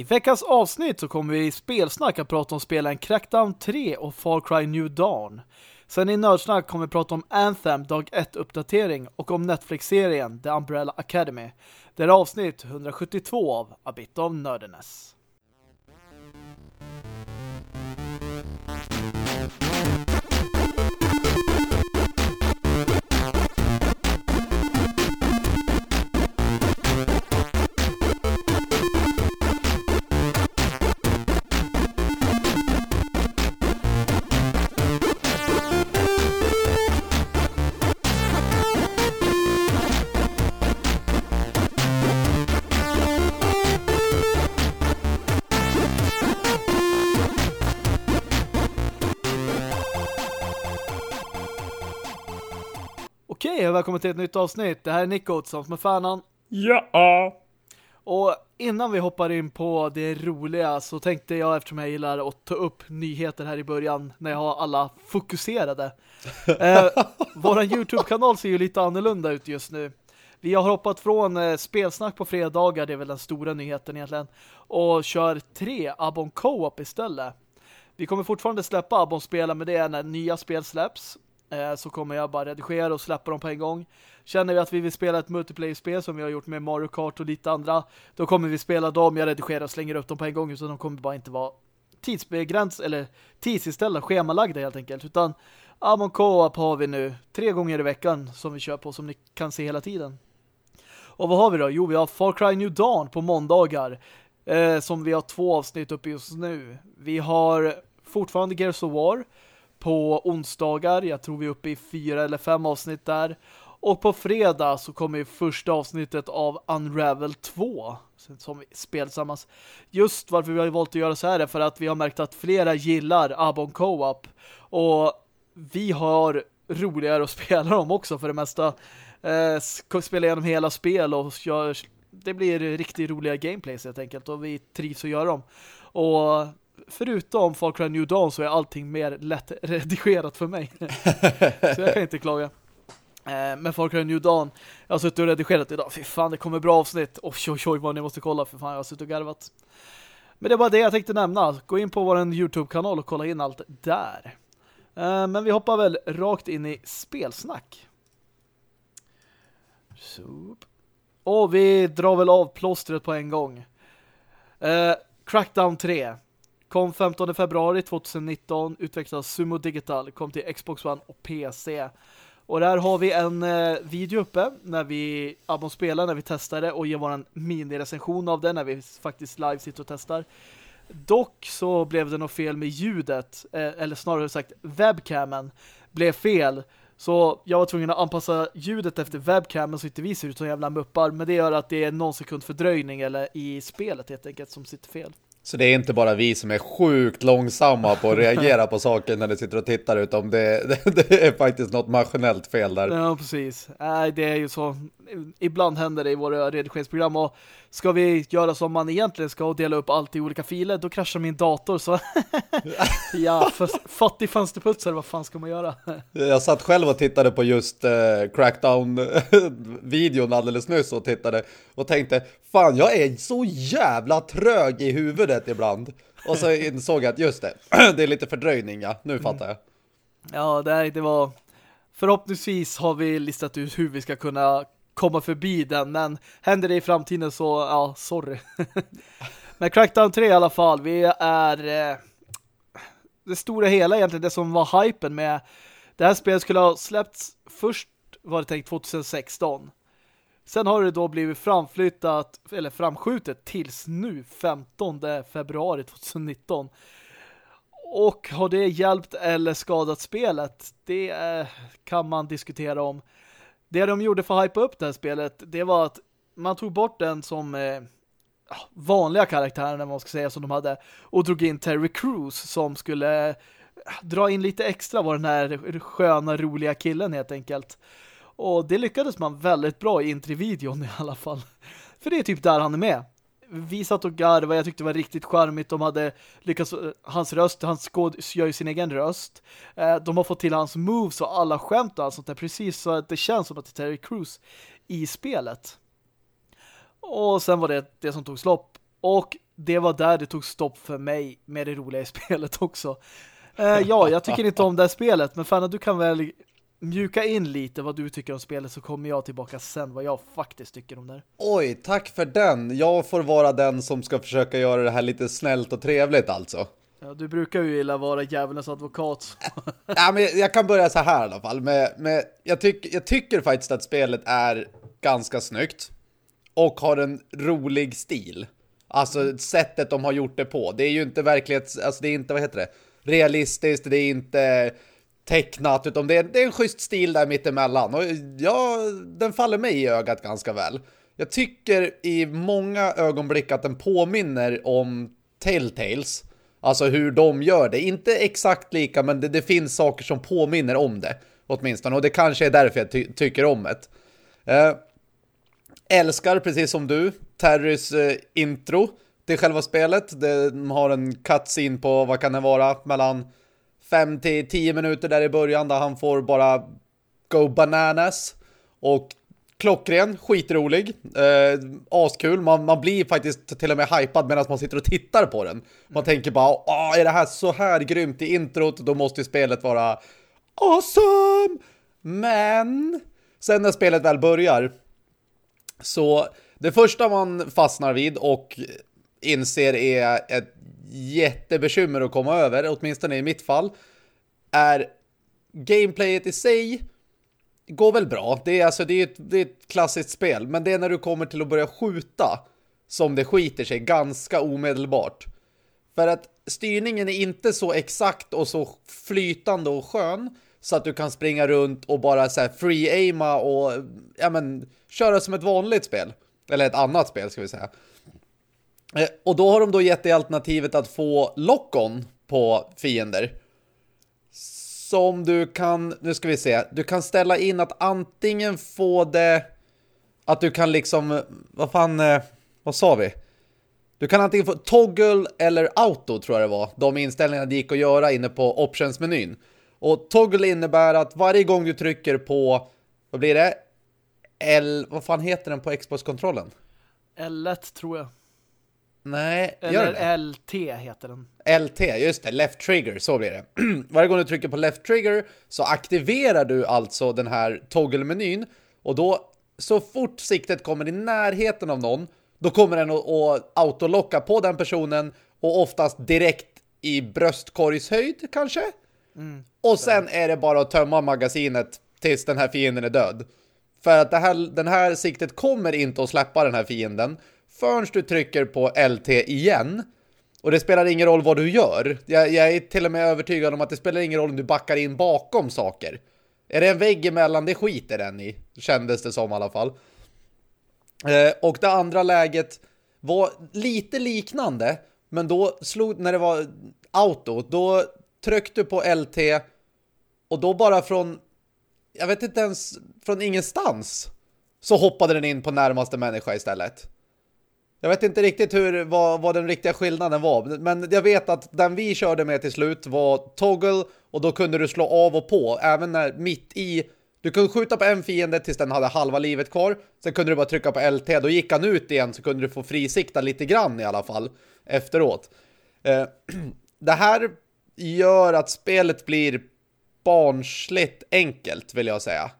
I veckans avsnitt så kommer vi i spelsnack att prata om spelen Crackdown 3 och Far Cry New Dawn. Sen i Nördsnack kommer vi prata om Anthem dag 1-uppdatering och om Netflix-serien The Umbrella Academy. Det är avsnitt 172 av A Bit of Nerdiness. Välkommen till ett nytt avsnitt. Det här är Nico tillsammans med Fanan. Ja. Och innan vi hoppar in på det roliga så tänkte jag, eftersom jag gillar att ta upp nyheter här i början när jag har alla fokuserade. eh, våran Youtube-kanal ser ju lite annorlunda ut just nu. Vi har hoppat från eh, spelsnack på fredagar, det är väl den stora nyheten egentligen, och kör tre Abon Co-op istället. Vi kommer fortfarande släppa Abon-spelen, men det är när nya spel släpps. Eh, så kommer jag bara redigera och släppa dem på en gång. Känner vi att vi vill spela ett multiplayer-spel som vi har gjort med Mario Kart och lite andra, då kommer vi spela dem, jag redigerar och slänger upp dem på en gång, så de kommer bara inte vara tidsbegräns eller tidsinställda, schemalagda helt enkelt, utan Amon Co-op har vi nu tre gånger i veckan som vi kör på, som ni kan se hela tiden. Och vad har vi då? Jo, vi har Far Cry New Dawn på måndagar, eh, som vi har två avsnitt uppe just nu. Vi har fortfarande Gears of War, på onsdagar. Jag tror vi är uppe i fyra eller fem avsnitt där. Och på fredag så kommer ju första avsnittet av Unravel 2 som vi spelar tillsammans. Just varför vi har valt att göra så här är för att vi har märkt att flera gillar Abon Co-op och vi har roligare att spela dem också för det mesta. Eh, spela igenom hela spel och gör, det blir riktigt roliga gameplays helt enkelt och vi trivs att göra dem. Och förutom Far Cry New Dawn så är allting mer lätt redigerat för mig. så jag kan inte klaga. Eh, men Far Cry New Dawn, jag har suttit och redigerat idag. Fy fan, det kommer bra avsnitt. Oj, oj, oj, vad ni måste kolla. För fan, jag har suttit och garvat. Men det var det jag tänkte nämna. Gå in på vår Youtube-kanal och kolla in allt där. Eh, men vi hoppar väl rakt in i spelsnack. Och vi drar väl av plåstret på en gång. Uh, Crackdown 3 Kom 15 februari 2019, utvecklad Sumo Digital, kom till Xbox One och PC. Och där har vi en eh, video uppe när vi Abon spelar, när vi testar det och ger vår mini-recension av det när vi faktiskt live sitter och testar. Dock så blev det något fel med ljudet, eh, eller snarare sagt webcamen blev fel. Så jag var tvungen att anpassa ljudet efter webcamen så inte vi ser ut som jävla muppar. Men det gör att det är någon sekund fördröjning eller i spelet helt enkelt som sitter fel. Så det är inte bara vi som är sjukt långsamma på att reagera på saker när ni sitter och tittar utan det, det, det, är faktiskt något maskinellt fel där. Ja, precis. Nej, det är ju så. Ibland händer det i våra redigeringsprogram och ska vi göra som man egentligen ska och dela upp allt i olika filer, då kraschar min dator så ja, fattig fönsterputsare, vad fan ska man göra? Jag satt själv och tittade på just eh, Crackdown-videon alldeles nyss och tittade och tänkte, fan jag är så jävla trög i huvudet ibland. Och så insåg jag att just det, det är lite fördröjning, ja, nu fattar jag. Ja, det, det var... Förhoppningsvis har vi listat ut hur vi ska kunna komma förbi den, men händer det i framtiden så, ja, sorry. men Crackdown 3 i alla fall, vi är eh, det stora hela egentligen, det som var hypen med det här spelet skulle ha släppts först var det tänkt 2016. Sen har det då blivit framflyttat eller framskjutet tills nu 15 februari 2019. Och har det hjälpt eller skadat spelet? Det eh, kan man diskutera om. Det de gjorde för att hypa upp det här spelet, det var att man tog bort den som eh, vanliga karaktären, man ska säga, som de hade och drog in Terry Crews som skulle eh, dra in lite extra vad den här sköna, roliga killen helt enkelt. Och det lyckades man väldigt bra i intervideon i alla fall. För det är typ där han är med. Vi satt och garvade, jag tyckte det var riktigt charmigt. De hade lyckats, eh, hans röst, hans skåd gör ju sin egen röst. Eh, de har fått till hans moves och alla skämt och allt sånt där. Precis så att det känns som att det är Terry Crews i spelet. Och sen var det det som tog slopp. Och det var där det tog stopp för mig med det roliga i spelet också. Eh, ja, jag tycker inte om det här spelet, men fan du kan väl mjuka in lite vad du tycker om spelet så kommer jag tillbaka sen vad jag faktiskt tycker om det. Oj, tack för den. Jag får vara den som ska försöka göra det här lite snällt och trevligt alltså. Ja, du brukar ju gilla vara djävulens advokat. ja, men jag kan börja så här i alla fall. Med, med, jag, tyck, jag tycker faktiskt att spelet är ganska snyggt. Och har en rolig stil. Alltså sättet de har gjort det på. Det är ju inte verklighets... Alltså det är inte, vad heter det? Realistiskt, det är inte tecknat. Utan det är, det är en schysst stil där mittemellan. Och ja, den faller mig i ögat ganska väl. Jag tycker i många ögonblick att den påminner om Telltales. Alltså hur de gör det. Inte exakt lika, men det, det finns saker som påminner om det. Åtminstone. Och det kanske är därför jag ty tycker om det. Eh, älskar, precis som du, Terrys eh, intro till själva spelet. De har en cutscene på, vad kan det vara, mellan 5 till 10 minuter där i början där han får bara go bananas. Och klockren, skitrolig, eh, askul. Man, man blir faktiskt till och med hypad medan man sitter och tittar på den. Man tänker bara, Åh, är det här så här grymt i introt? Då måste ju spelet vara awesome! Men sen när spelet väl börjar så det första man fastnar vid och inser är ett jättebekymmer att komma över, åtminstone i mitt fall, är gameplayet i sig går väl bra. Det är, alltså, det är, ett, det är ett klassiskt spel, men det är när du kommer till att börja skjuta som det skiter sig ganska omedelbart. För att styrningen är inte så exakt och så flytande och skön så att du kan springa runt och bara så free-aima och ja, men, köra som ett vanligt spel. Eller ett annat spel ska vi säga. Eh, och då har de då gett dig alternativet att få lock-on på fiender. Som du kan, nu ska vi se, du kan ställa in att antingen få det, att du kan liksom, vad fan, eh, vad sa vi? Du kan antingen få toggle eller auto tror jag det var. De inställningarna det gick att göra inne på options-menyn. Och toggle innebär att varje gång du trycker på, vad blir det? L, vad fan heter den på Xbox-kontrollen? L1 tror jag. Nej, Eller LT heter den. LT, just det, left trigger, så blir det. Varje gång du trycker på left trigger så aktiverar du alltså den här toggle-menyn och då så fort siktet kommer i närheten av någon då kommer den att, att autolocka på den personen och oftast direkt i bröstkorgshöjd kanske. Mm, och sen är det bara att tömma magasinet tills den här fienden är död. För att det här, den här siktet kommer inte att släppa den här fienden förrän du trycker på LT igen. Och det spelar ingen roll vad du gör. Jag, jag, är till och med övertygad om att det spelar ingen roll om du backar in bakom saker. Är det en vägg emellan, det skiter den i. Kändes det som i alla fall. Eh, och det andra läget var lite liknande. Men då slog, när det var auto, då tryckte du på LT och då bara från, jag vet inte ens, från ingenstans så hoppade den in på närmaste människa istället. Jag vet inte riktigt hur, vad, vad den riktiga skillnaden var. Men jag vet att den vi körde med till slut var toggle. Och då kunde du slå av och på. Även när mitt i... Du kunde skjuta på en fiende tills den hade halva livet kvar. Sen kunde du bara trycka på LT. Då gick han ut igen så kunde du få frisikta lite grann i alla fall. Efteråt. Eh, det här gör att spelet blir barnsligt enkelt vill jag säga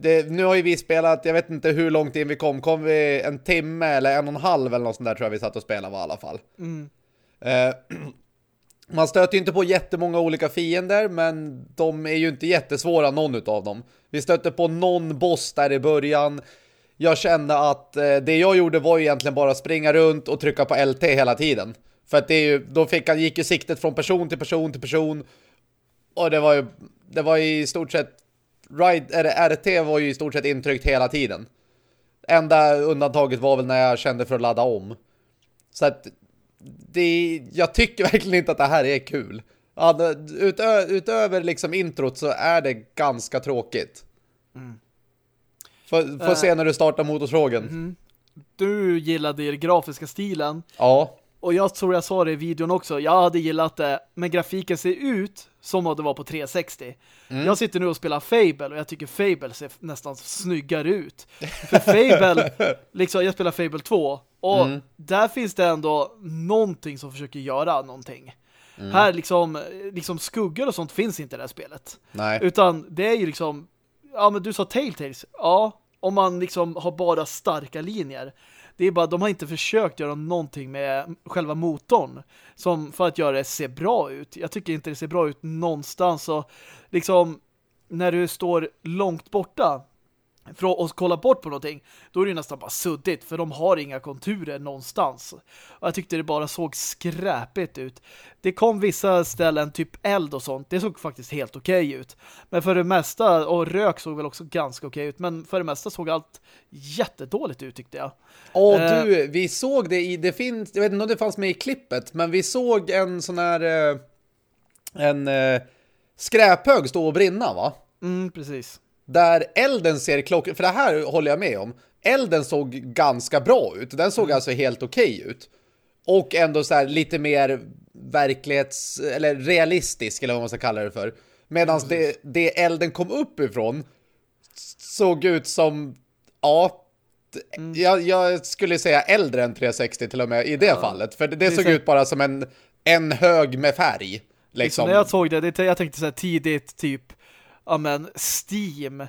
det, nu har ju vi spelat, jag vet inte hur långt in vi kom. Kom vi en timme eller en och en halv eller något sånt där tror jag vi satt och spelade var i alla fall. Mm. Eh, man stöter ju inte på jättemånga olika fiender, men de är ju inte jättesvåra någon av dem. Vi stötte på någon boss där i början. Jag kände att eh, det jag gjorde var ju egentligen bara springa runt och trycka på LT hela tiden. För att det är ju, då fick han, gick ju siktet från person till person till person. Och det var ju, det var i stort sett Ride, RT var ju i stort sett intryckt hela tiden. Enda undantaget var väl när jag kände för att ladda om. Så att det, jag tycker verkligen inte att det här är kul. Ja, utö, utöver liksom introt så är det ganska tråkigt. Mm. Får, får uh, se när du startar motorsågen. Mm. Du gillade den grafiska stilen. Ja. och jag tror jag sa det i videon också, jag hade gillat det, men grafiken ser ut som om det var på 360. Mm. Jag sitter nu och spelar Fable och jag tycker Fable ser nästan snyggare ut. För Fable, liksom, jag spelar Fable 2 och mm. där finns det ändå någonting som försöker göra någonting. Mm. Här liksom, liksom skuggor och sånt finns inte i det här spelet. Nej. Utan det är ju liksom, ja men du sa Telltales, ja, om man liksom har bara starka linjer. Det är bara, de har inte försökt göra någonting med själva motorn som för att göra det se bra ut. Jag tycker inte det ser bra ut någonstans och liksom när du står långt borta för att kolla bort på någonting, då är det nästan bara suddigt för de har inga konturer någonstans. Och jag tyckte det bara såg skräpigt ut. Det kom vissa ställen, typ eld och sånt, det såg faktiskt helt okej okay ut. Men för det mesta, och rök såg väl också ganska okej okay ut, men för det mesta såg allt jättedåligt ut tyckte jag. Åh eh, du, vi såg det i, det finns, jag vet inte om det fanns med i klippet, men vi såg en sån här, eh, en eh, skräphög stå och brinna va? Mm, precis. Där elden ser klockren, för det här håller jag med om. Elden såg ganska bra ut. Den såg mm. alltså helt okej okay ut. Och ändå så här lite mer verklighets... Eller realistisk, eller vad man ska kalla det för. Medan mm. det, det elden kom upp ifrån såg ut som... Ja, Mm. Jag, jag, skulle säga äldre än 360 till och med i det ja. fallet. För det, det såg ut bara som en, en hög med färg. Liksom. liksom när jag såg det, det jag tänkte så här tidigt typ ja men Steam.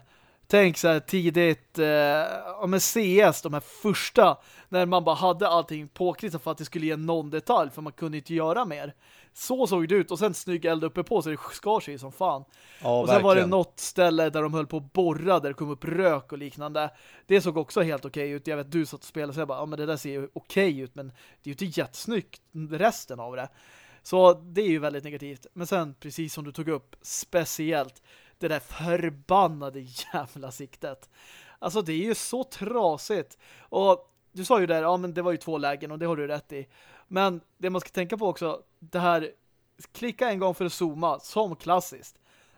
Tänk så här tidigt, eh, ja men CS, de här första, när man bara hade allting påklistrat för att det skulle ge någon detalj, för man kunde inte göra mer. Så såg det ut, och sen snygg eld uppe på så det skar sig som fan. Ja, och sen verkligen. var det något ställe där de höll på att borra, där det kom upp rök och liknande. Det såg också helt okej okay ut. Jag vet, du satt och spelade så jag bara, ja men det där ser ju okej okay ut, men det är ju inte jättesnyggt resten av det. Så det är ju väldigt negativt. Men sen, precis som du tog upp, speciellt det där förbannade jävla siktet. Alltså det är ju så trasigt. Och du sa ju där, ja men det var ju två lägen och det har du rätt i. Men det man ska tänka på också, det här klicka en gång för att zooma som klassiskt.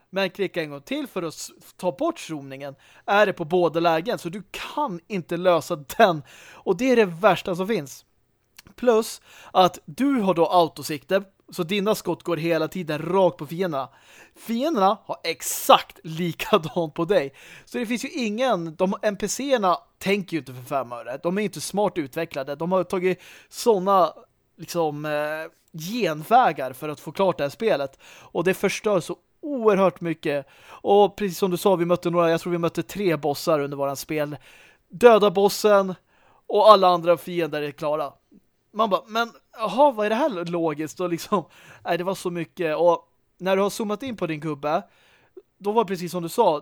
Men klicka en gång till för att ta bort zoomningen är det på båda lägen. Så du kan inte lösa den. Och det är det värsta som finns. Plus att du har då autosikte så dina skott går hela tiden rakt på fienderna. Fienderna har exakt likadant på dig. Så det finns ju ingen, de NPCerna tänker ju inte för fem öre. De är inte smart utvecklade. De har tagit sådana liksom eh, genvägar för att få klart det här spelet. Och det förstör så oerhört mycket. Och precis som du sa, vi mötte några, jag tror vi mötte tre bossar under våran spel. Döda bossen och alla andra fiender är klara man bara, men jaha, vad är det här logiskt? Och liksom, nej, det var så mycket. Och när du har zoomat in på din gubbe, då var det precis som du sa,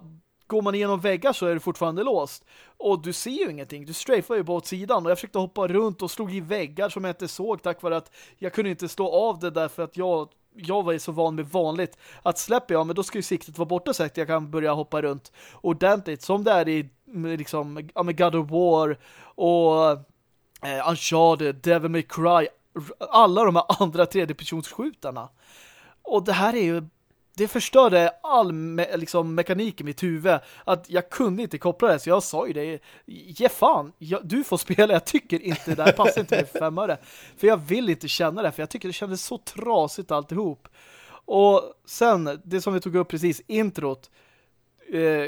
går man igenom väggar så är det fortfarande låst. Och du ser ju ingenting. Du strafar ju bara åt sidan. Och jag försökte hoppa runt och slog i väggar som jag inte såg tack vare att jag kunde inte stå av det därför att jag, jag var så van med vanligt. Att släpper jag, men då ska ju siktet vara borta så att jag kan börja hoppa runt ordentligt. Som det är i liksom, God of War och eh, Uncharted, Devil May Cry, alla de här andra tredjepersonsskjutarna. Och det här är ju det förstörde all me liksom, mekanik i mitt huvud att jag kunde inte koppla det så jag sa ju det ge fan, jag, du får spela jag tycker inte det här passar inte med fem öre för jag vill inte känna det för jag tycker det kändes så trasigt alltihop. Och sen, det som vi tog upp precis introt. Eh,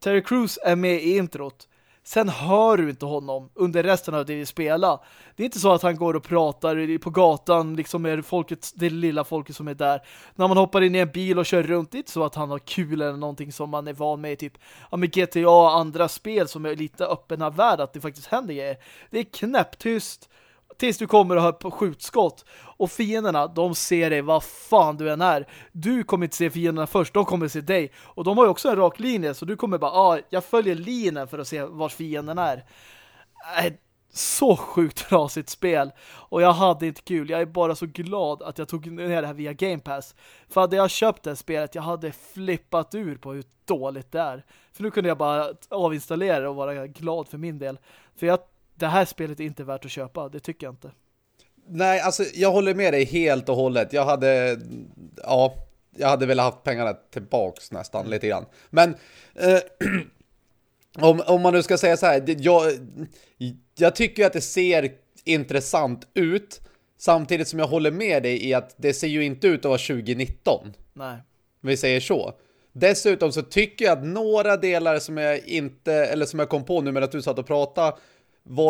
Terry Crews är med i introt. Sen hör du inte honom under resten av det vi spelar. Det är inte så att han går och pratar på gatan liksom med folket, det lilla folket som är där. När man hoppar in i en bil och kör runt, det är inte så att han har kul eller någonting som man är van med typ ja, med GTA och andra spel som är lite öppna värld att det faktiskt händer grejer. Det är knäpptyst tills du kommer och hör på skjutskott. Och fienderna, de ser dig vad fan du än är. Du kommer inte se fienderna först, de kommer se dig. Och de har ju också en rak linje, så du kommer bara, ja, ah, jag följer linjen för att se var fienden är. Äh, så sjukt trasigt spel. Och jag hade inte kul. Jag är bara så glad att jag tog ner det här via Game Pass. För hade jag köpt det spelet, jag hade flippat ur på hur dåligt det är. För nu kunde jag bara avinstallera och vara glad för min del. För jag det här spelet är inte värt att köpa, det tycker jag inte. Nej, alltså jag håller med dig helt och hållet. Jag hade, ja, jag hade väl haft pengarna tillbaks nästan mm. lite grann. Men eh, om, om man nu ska säga så här, jag, jag tycker att det ser intressant ut. Samtidigt som jag håller med dig i att det ser ju inte ut att vara 2019. Nej. Vi säger så. Dessutom så tycker jag att några delar som jag inte, eller som jag kom på nu med att du satt och pratade,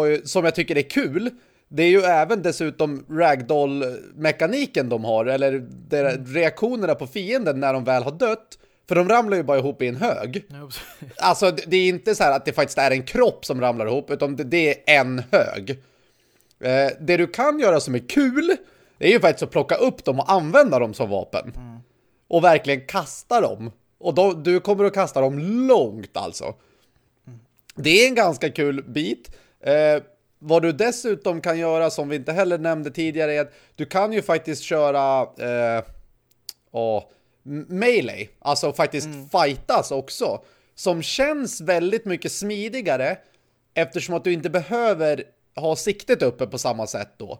ju, som jag tycker är kul. Det är ju även dessutom ragdoll-mekaniken de har, eller mm. reaktionerna på fienden när de väl har dött. För de ramlar ju bara ihop i en hög. alltså det är inte så här att det faktiskt är en kropp som ramlar ihop, utan det är en hög. Eh, det du kan göra som är kul, det är ju faktiskt att plocka upp dem och använda dem som vapen. Mm. Och verkligen kasta dem. Och då, du kommer att kasta dem långt alltså. Mm. Det är en ganska kul bit. Eh, vad du dessutom kan göra som vi inte heller nämnde tidigare är att du kan ju faktiskt köra eh, oh, melee. Alltså faktiskt mm. fightas också. Som känns väldigt mycket smidigare eftersom att du inte behöver ha siktet uppe på samma sätt då.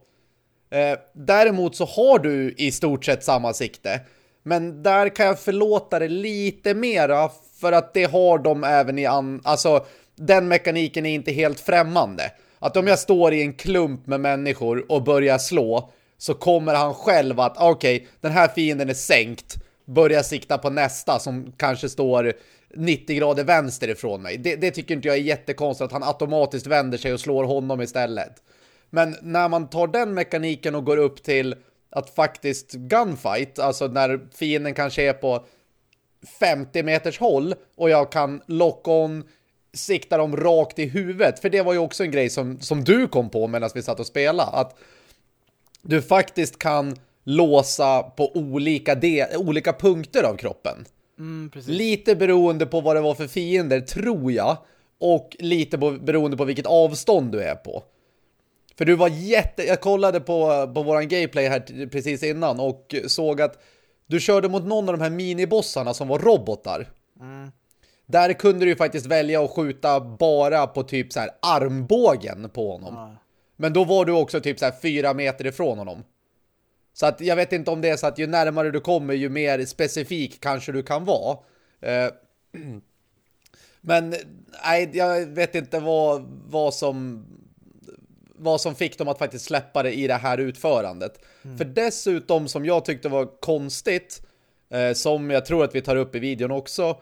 Eh, däremot så har du i stort sett samma sikte. Men där kan jag förlåta det lite mera för att det har de även i an... Alltså, den mekaniken är inte helt främmande. Att om jag står i en klump med människor och börjar slå så kommer han själv att, okej, okay, den här fienden är sänkt. Börja sikta på nästa som kanske står 90 grader vänster ifrån mig. Det, det tycker inte jag är jättekonstigt att han automatiskt vänder sig och slår honom istället. Men när man tar den mekaniken och går upp till att faktiskt gunfight, alltså när fienden kanske är på 50 meters håll och jag kan lock on sikta dem rakt i huvudet. För det var ju också en grej som, som du kom på medan vi satt och spelade. Att du faktiskt kan låsa på olika, olika punkter av kroppen. Mm, lite beroende på vad det var för fiender, tror jag. Och lite på, beroende på vilket avstånd du är på. För du var jätte... Jag kollade på, på våran gameplay här precis innan och såg att du körde mot någon av de här minibossarna som var robotar. Mm. Där kunde du ju faktiskt välja att skjuta bara på typ så här armbågen på honom. Mm. Men då var du också typ så här fyra meter ifrån honom. Så att jag vet inte om det är så att ju närmare du kommer ju mer specifik kanske du kan vara. Eh, men nej, jag vet inte vad, vad som vad som fick dem att faktiskt släppa det i det här utförandet. Mm. För dessutom som jag tyckte var konstigt, eh, som jag tror att vi tar upp i videon också,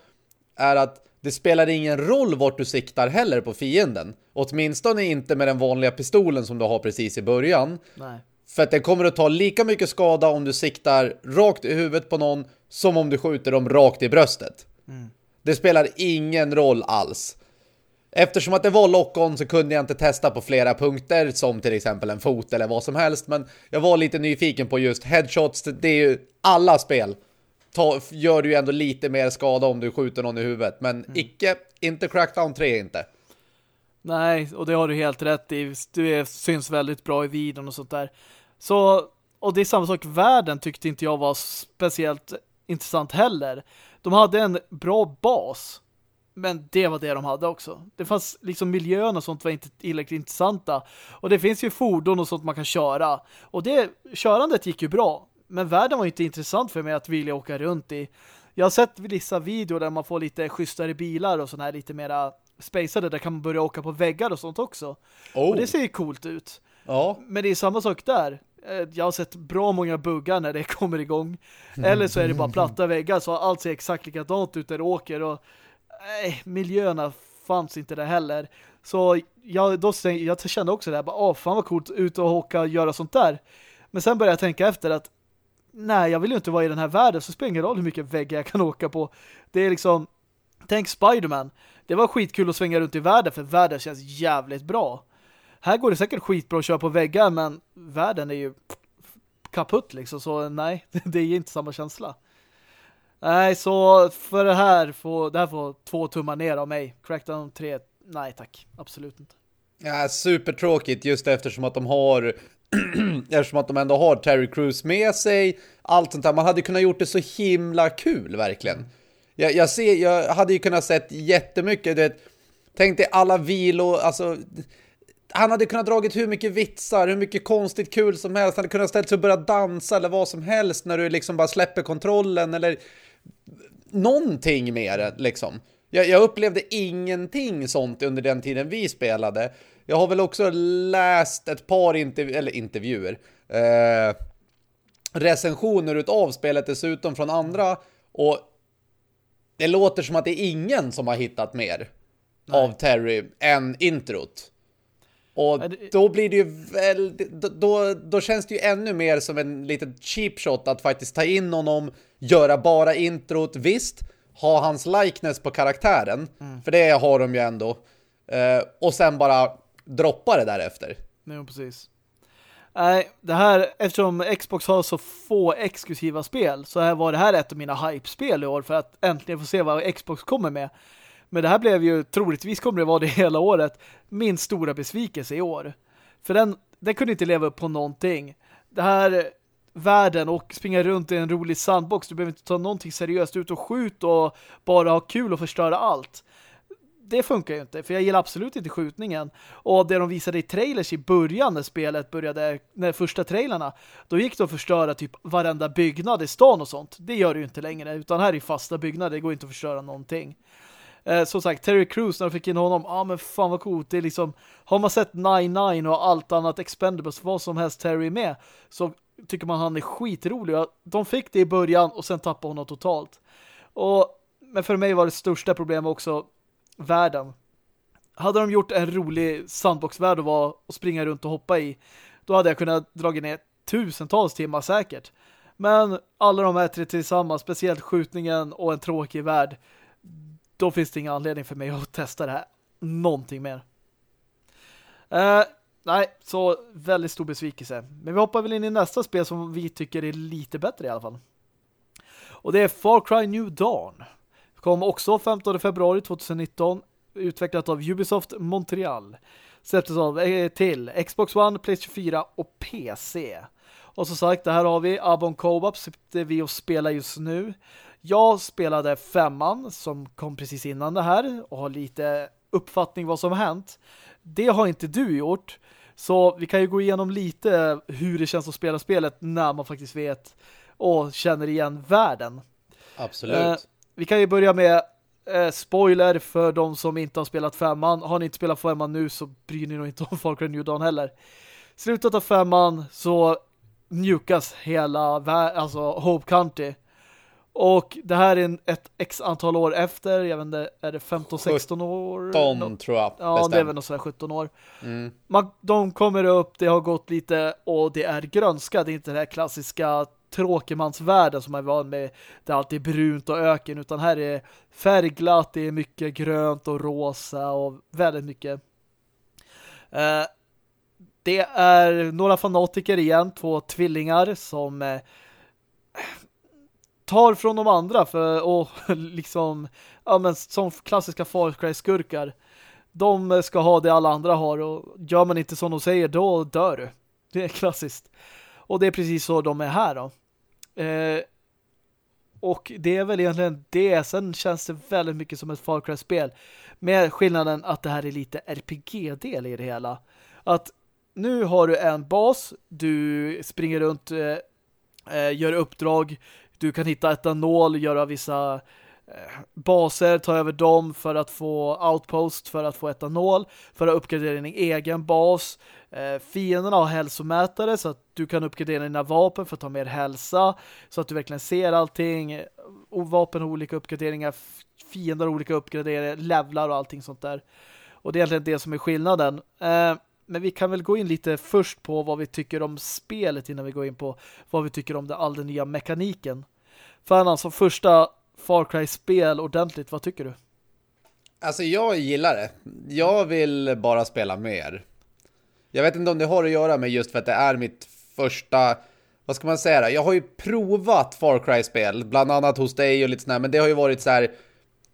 är att det spelar ingen roll vart du siktar heller på fienden. Åtminstone inte med den vanliga pistolen som du har precis i början. Nej. För att den kommer att ta lika mycket skada om du siktar rakt i huvudet på någon som om du skjuter dem rakt i bröstet. Mm. Det spelar ingen roll alls. Eftersom att det var lock-on så kunde jag inte testa på flera punkter som till exempel en fot eller vad som helst. Men jag var lite nyfiken på just headshots. Det är ju alla spel. Ta, gör du ju ändå lite mer skada om du skjuter någon i huvudet. Men mm. icke, inte Crackdown 3 inte. Nej, och det har du helt rätt i. Du syns väldigt bra i videon och sånt där. Så, och det är samma sak, världen tyckte inte jag var speciellt intressant heller. De hade en bra bas men det var det de hade också. Det fanns liksom miljön och sånt var inte tillräckligt intressanta. Och det finns ju fordon och sånt man kan köra. Och det, körandet gick ju bra. Men världen var inte intressant för mig att vilja åka runt i. Jag har sett vissa videor där man får lite schysstare bilar och sådana här lite mera spacade. Där kan man börja åka på väggar och sånt också. Oh. Och det ser ju coolt ut. Ja. Men det är samma sak där. Eh, jag har sett bra många buggar när det kommer igång. Eller så är det bara platta väggar så allt ser exakt likadant ut där du åker och nej, miljöerna fanns inte där heller. Så jag, då, jag kände också det här, bara, åh fan vad coolt ut och åka och göra sånt där. Men sen började jag tänka efter att nej, jag vill ju inte vara i den här världen så spelar ingen roll hur mycket väggar jag kan åka på. Det är liksom, tänk Spiderman. Det var skitkul att svänga runt i världen för världen känns jävligt bra. Här går det säkert skitbra att köra på väggar men världen är ju kaputt liksom så nej, det är inte samma känsla. Nej, så för det här får, det här får två tummar ner av mig. Crackdown 3, nej tack. Absolut inte. Ja, supertråkigt just eftersom att de har eftersom att de ändå har Terry Crews med sig. Allt sånt där. Man hade kunnat gjort det så himla kul, verkligen. Jag, jag, ser, jag hade ju kunnat sett jättemycket, du vet, tänk dig alla vilo, alltså han hade kunnat dragit hur mycket vitsar, hur mycket konstigt kul som helst. Han hade kunnat ställt sig och börja dansa eller vad som helst när du liksom bara släpper kontrollen eller någonting mer liksom. Jag, jag, upplevde ingenting sånt under den tiden vi spelade. Jag har väl också läst ett par interv eller intervjuer, eh, recensioner utav spelet dessutom från andra och det låter som att det är ingen som har hittat mer Nej. av Terry än introt. Och då blir det ju väldigt, då, då känns det ju ännu mer som en liten cheap shot att faktiskt ta in honom, göra bara introt, visst, ha hans likeness på karaktären, mm. för det har de ju ändå, eh, och sen bara droppa det därefter. Nej, precis. Nej, det här, eftersom Xbox har så få exklusiva spel så här var det här ett av mina hype-spel i år för att äntligen få se vad Xbox kommer med. Men det här blev ju, troligtvis kommer det vara det hela året, min stora besvikelse i år. För den, den kunde inte leva upp på någonting. Det här världen och springa runt i en rolig sandbox, du behöver inte ta någonting seriöst ut och skjut och bara ha kul och förstöra allt det funkar ju inte, för jag gillar absolut inte skjutningen. Och det de visade i trailers i början när spelet började, när första trailerna, då gick det att förstöra typ varenda byggnad i stan och sånt. Det gör det ju inte längre, utan här är fasta byggnader, det går inte att förstöra någonting. Eh, som sagt, Terry Crews, när de fick in honom, ja ah, men fan vad coolt, det är liksom, har man sett 9-9 och allt annat Expendables, vad som helst Terry med, så tycker man han är skitrolig. De fick det i början och sen tappade honom totalt. Och, men för mig var det största problemet också världen. Hade de gjort en rolig sandboxvärld att och springa runt och hoppa i, då hade jag kunnat dra ner tusentals timmar säkert. Men alla de här tre tillsammans, speciellt skjutningen och en tråkig värld, då finns det ingen anledning för mig att testa det här någonting mer. Eh, nej, så väldigt stor besvikelse. Men vi hoppar väl in i nästa spel som vi tycker är lite bättre i alla fall. Och det är Far Cry New Dawn. Kom också 15 februari 2019 utvecklat av Ubisoft Montreal. Släpptes av eh, till Xbox One, Playstation 4 och PC. Och som sagt, det här har vi Abon Co-op sitter vi och spelar just nu. Jag spelade femman som kom precis innan det här och har lite uppfattning vad som har hänt. Det har inte du gjort. Så vi kan ju gå igenom lite hur det känns att spela spelet när man faktiskt vet och känner igen världen. Absolut. Vi kan ju börja med eh, spoiler för de som inte har spelat femman. Har ni inte spelat femman nu så bryr ni nog inte om Far Cry New Dawn heller. Slutet av femman så njukas hela alltså Hope County. Och det här är ett x antal år efter, jag vet inte, är det 15-16 år? 17 tror jag. Ja, bestämt. det är väl något sådär 17 år. Mm. Man, de kommer upp, det har gått lite och det är grönska, det är inte det här klassiska tråkemansvärlden som man är van med. Det är alltid brunt och öken utan här är färgglatt, det är mycket grönt och rosa och väldigt mycket. Eh, det är några fanatiker igen, två tvillingar som eh, tar från de andra för och liksom ja, men, som klassiska Far Cry-skurkar. De ska ha det alla andra har och gör man inte som de säger då dör du. Det är klassiskt. Och det är precis så de är här då. Eh, och det är väl egentligen det. Sen känns det väldigt mycket som ett Far Cry-spel. Med skillnaden att det här är lite RPG-del i det hela. Att nu har du en bas, du springer runt, eh, eh gör uppdrag, du kan hitta etanol, göra vissa eh, baser, ta över dem för att få outpost, för att få etanol, för att uppgradera din egen bas. Eh, fienderna har hälsomätare så att du kan uppgradera dina vapen för att ta mer hälsa, så att du verkligen ser allting. Och vapen har olika uppgraderingar, fiender har olika uppgraderingar, levlar och allting sånt där. Och det är egentligen det som är skillnaden. Eh, men vi kan väl gå in lite först på vad vi tycker om spelet innan vi går in på vad vi tycker om det, all den nya mekaniken. För som första Far Cry-spel ordentligt. Vad tycker du? Alltså jag gillar det. Jag vill bara spela mer. Jag vet inte om det har att göra med just för att det är mitt första... Vad ska man säga? Jag har ju provat Far Cry-spel, bland annat hos dig och lite sådär, men det har ju varit så här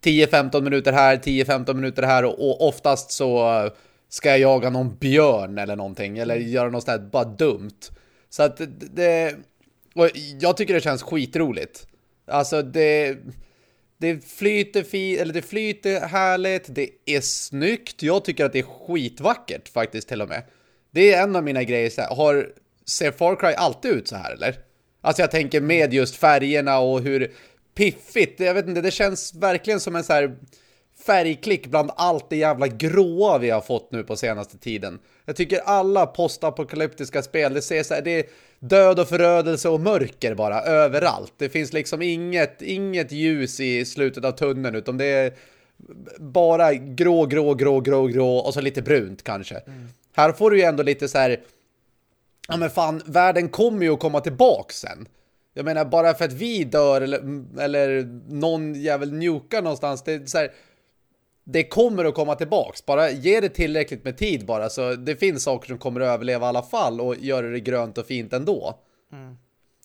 10-15 minuter här, 10-15 minuter här och, och, oftast så ska jag jaga någon björn eller någonting, eller göra något sånt här bara dumt. Så att det... Och jag tycker det känns skitroligt. Alltså det det flyter fi, eller det flyter härligt, det är snyggt. Jag tycker att det är skitvackert faktiskt till och med. Det är en av mina grejer. Så här, har ser Far Cry alltid ut så här eller? Alltså jag tänker med just färgerna och hur piffigt. Jag vet inte, det känns verkligen som en så här färgklick bland allt det jävla gråa vi har fått nu på senaste tiden. Jag tycker alla postapokalyptiska spel, det ser så här, det är död och förödelse och mörker bara överallt. Det finns liksom inget, inget ljus i slutet av tunneln utan det är bara grå, grå, grå, grå, grå och så lite brunt kanske. Mm. Här får du ju ändå lite så här ja men fan, världen kommer ju att komma tillbaka sen. Jag menar, bara för att vi dör eller, eller någon jävel njukar någonstans, det är så här, det kommer att komma tillbaks. Bara ge det tillräckligt med tid bara. Så det finns saker som kommer att överleva i alla fall och göra det grönt och fint ändå. Mm.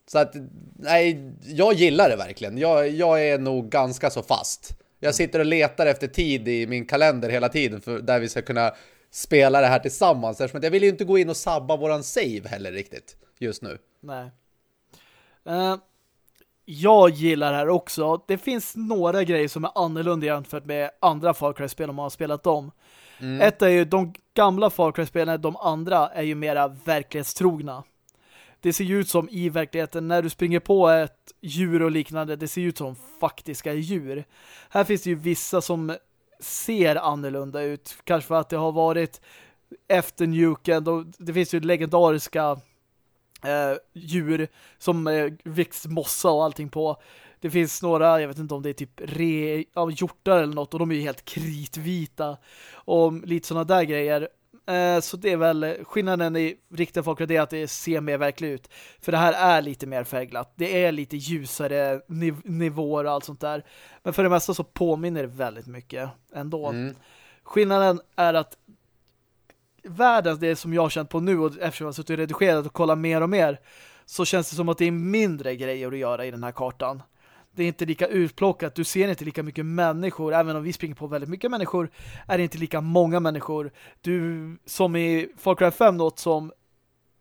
Så att, nej, jag gillar det verkligen. Jag, jag är nog ganska så fast. Jag sitter och letar efter tid i min kalender hela tiden för där vi ska kunna spela det här tillsammans. Eftersom jag vill ju inte gå in och sabba våran save heller riktigt just nu. Nej. Uh, jag gillar det här också. Det finns några grejer som är annorlunda jämfört med andra Far Cry-spel om man har spelat dem. Mm. Ett är ju de gamla Far Cry-spelen, de andra är ju mera verklighetstrogna. Det ser ju ut som i verkligheten, när du springer på ett djur och liknande, det ser ut som faktiska djur. Här finns det ju vissa som ser annorlunda ut. Kanske för att det har varit efter Nuken. Det finns ju legendariska eh, djur som eh, växt mossa och allting på. Det finns några, jag vet inte om det är typ re, ja, hjortar eller något och de är ju helt kritvita och lite sådana där grejer. Eh, så det är väl skillnaden i riktiga folk är att det ser mer verkligt ut. För det här är lite mer färgglatt. Det är lite ljusare niv nivåer och allt sånt där. Men för det mesta så påminner det väldigt mycket ändå. Mm. Skillnaden är att världen, det som jag har känt på nu och eftersom jag har suttit och redigerat och kollat mer och mer så känns det som att det är mindre grejer att göra i den här kartan. Det är inte lika utplockat, du ser inte lika mycket människor, även om vi springer på väldigt mycket människor är det inte lika många människor. Du, som i Far Cry 5, något som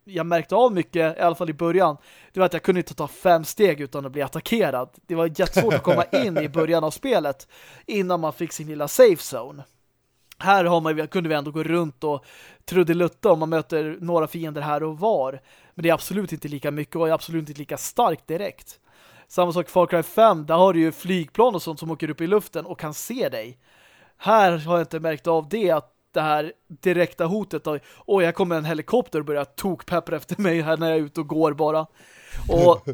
jag märkte av mycket, i alla fall i början, det var att jag kunde inte ta fem steg utan att bli attackerad. Det var jättesvårt att komma in i början av spelet innan man fick sin lilla safe zone. Här har man, kunde vi ändå gå runt och trudelutta om man möter några fiender här och var. Men det är absolut inte lika mycket och är absolut inte lika starkt direkt. Samma sak Far Cry 5, där har du ju flygplan och sånt som åker upp i luften och kan se dig. Här har jag inte märkt av det att det här direkta hotet av oj, här kommer en helikopter och börjar tokpeppra efter mig här när jag är ute och går bara. Och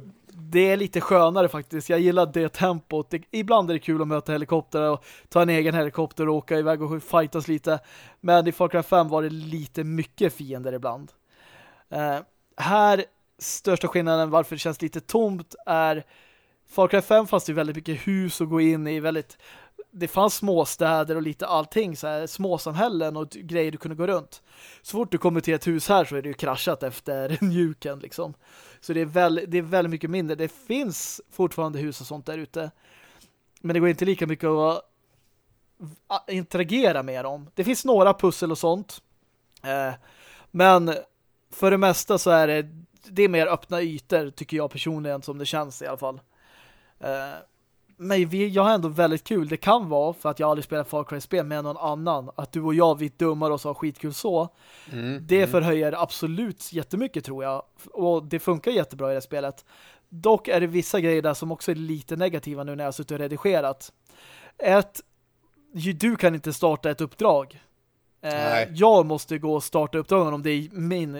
det är lite skönare faktiskt. Jag gillar det tempot. Det, ibland är det kul att möta helikopter och ta en egen helikopter och åka iväg och fightas lite. Men i Far Cry 5 var det lite mycket fiender ibland. Uh, här, största skillnaden varför det känns lite tomt är Far Cry 5 fanns det väldigt mycket hus att gå in i. Väldigt, det fanns småstäder och lite allting. Så här, småsamhällen och grejer du kunde gå runt. Så fort du kommer till ett hus här så är det ju kraschat efter mjuken liksom. Så det är, väl, det är väldigt mycket mindre. Det finns fortfarande hus och sånt där ute. Men det går inte lika mycket att interagera med dem. Det finns några pussel och sånt. Eh, men för det mesta så är det det är mer öppna ytor tycker jag personligen som det känns i alla fall. Eh, men vi, jag har ändå väldigt kul. Det kan vara för att jag aldrig spelat Far Cry-spel med någon annan. Att du och jag, vi dummar oss och har skitkul så. Mm, det mm. förhöjer absolut jättemycket tror jag. Och det funkar jättebra i det spelet. Dock är det vissa grejer där som också är lite negativa nu när jag har suttit och redigerat. Ett, du kan inte starta ett uppdrag. Eh, jag måste gå och starta uppdragen om det är min,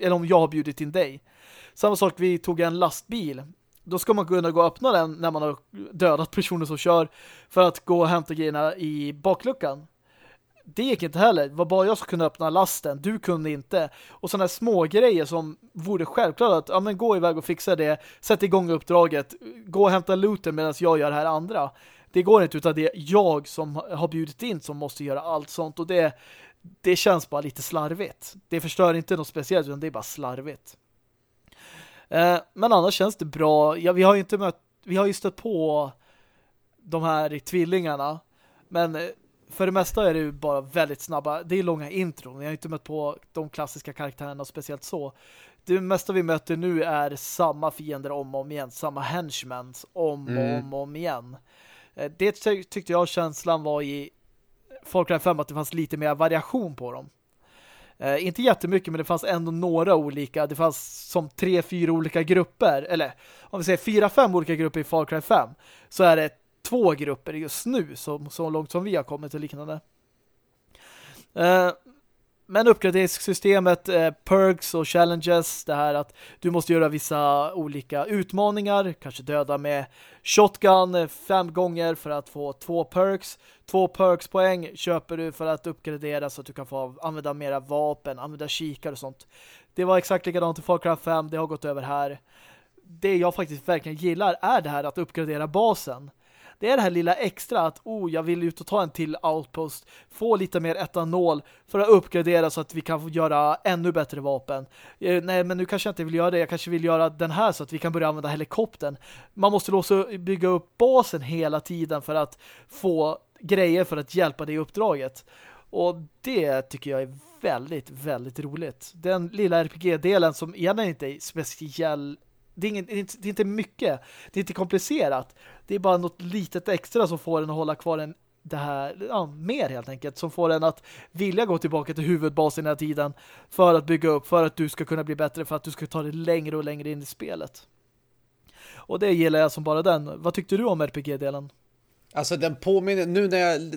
eller om jag har bjudit in dig. Samma sak, vi tog en lastbil då ska man kunna gå och öppna den när man har dödat personer som kör för att gå och hämta grejerna i bakluckan. Det gick inte heller. Det var bara jag som kunde öppna lasten. Du kunde inte. Och sådana små grejer som vore självklart att ja, men gå iväg och fixa det. Sätt igång uppdraget. Gå och hämta looten medan jag gör det här andra. Det går inte utan det är jag som har bjudit in som måste göra allt sånt. Och det, det känns bara lite slarvigt. Det förstör inte något speciellt utan det är bara slarvigt. Eh, men annars känns det bra. Ja, vi har ju inte mött, vi har ju stött på de här tvillingarna. Men eh, för det mesta är det ju bara väldigt snabba. Det är långa intron. Vi har inte mött på de klassiska karaktärerna speciellt så. Det mesta vi möter nu är samma fiender om och om igen. Samma henchmen om och mm. om och om igen. Eh, det tyckte jag känslan var i Far 5 att det fanns lite mer variation på dem. Eh, inte jättemycket men det fanns ändå några olika. Det fanns som tre, fyra olika grupper. Eller om vi säger fyra, fem olika grupper i Far Cry 5 så är det två grupper just nu, så, så långt som vi har kommit och liknande. Eh, men uppgraderingssystemet, eh, perks och challenges, det här att du måste göra vissa olika utmaningar, kanske döda med shotgun eh, fem gånger för att få två perks. Två perks-poäng köper du för att uppgradera så att du kan få använda mera vapen, använda kikar och sånt. Det var exakt likadant i Far Cry 5, det har gått över här. Det jag faktiskt verkligen gillar är det här att uppgradera basen det är det här lilla extra att oh, jag vill ut och ta en till outpost. Få lite mer etanol för att uppgradera så att vi kan få göra ännu bättre vapen. Eh, nej, men nu kanske jag inte vill göra det. Jag kanske vill göra den här så att vi kan börja använda helikoptern. Man måste låsa bygga upp basen hela tiden för att få grejer för att hjälpa dig i uppdraget. Och det tycker jag är väldigt, väldigt roligt. Den lilla RPG-delen som egentligen inte är speciell det är, ingen, det är, inte, mycket. Det är inte komplicerat. Det är bara något litet extra som får en att hålla kvar en det här, ja, mer helt enkelt, som får en att vilja gå tillbaka till huvudbasen hela tiden för att bygga upp, för att du ska kunna bli bättre, för att du ska ta det längre och längre in i spelet. Och det gillar jag som bara den. Vad tyckte du om RPG-delen? Alltså den påminner, nu när jag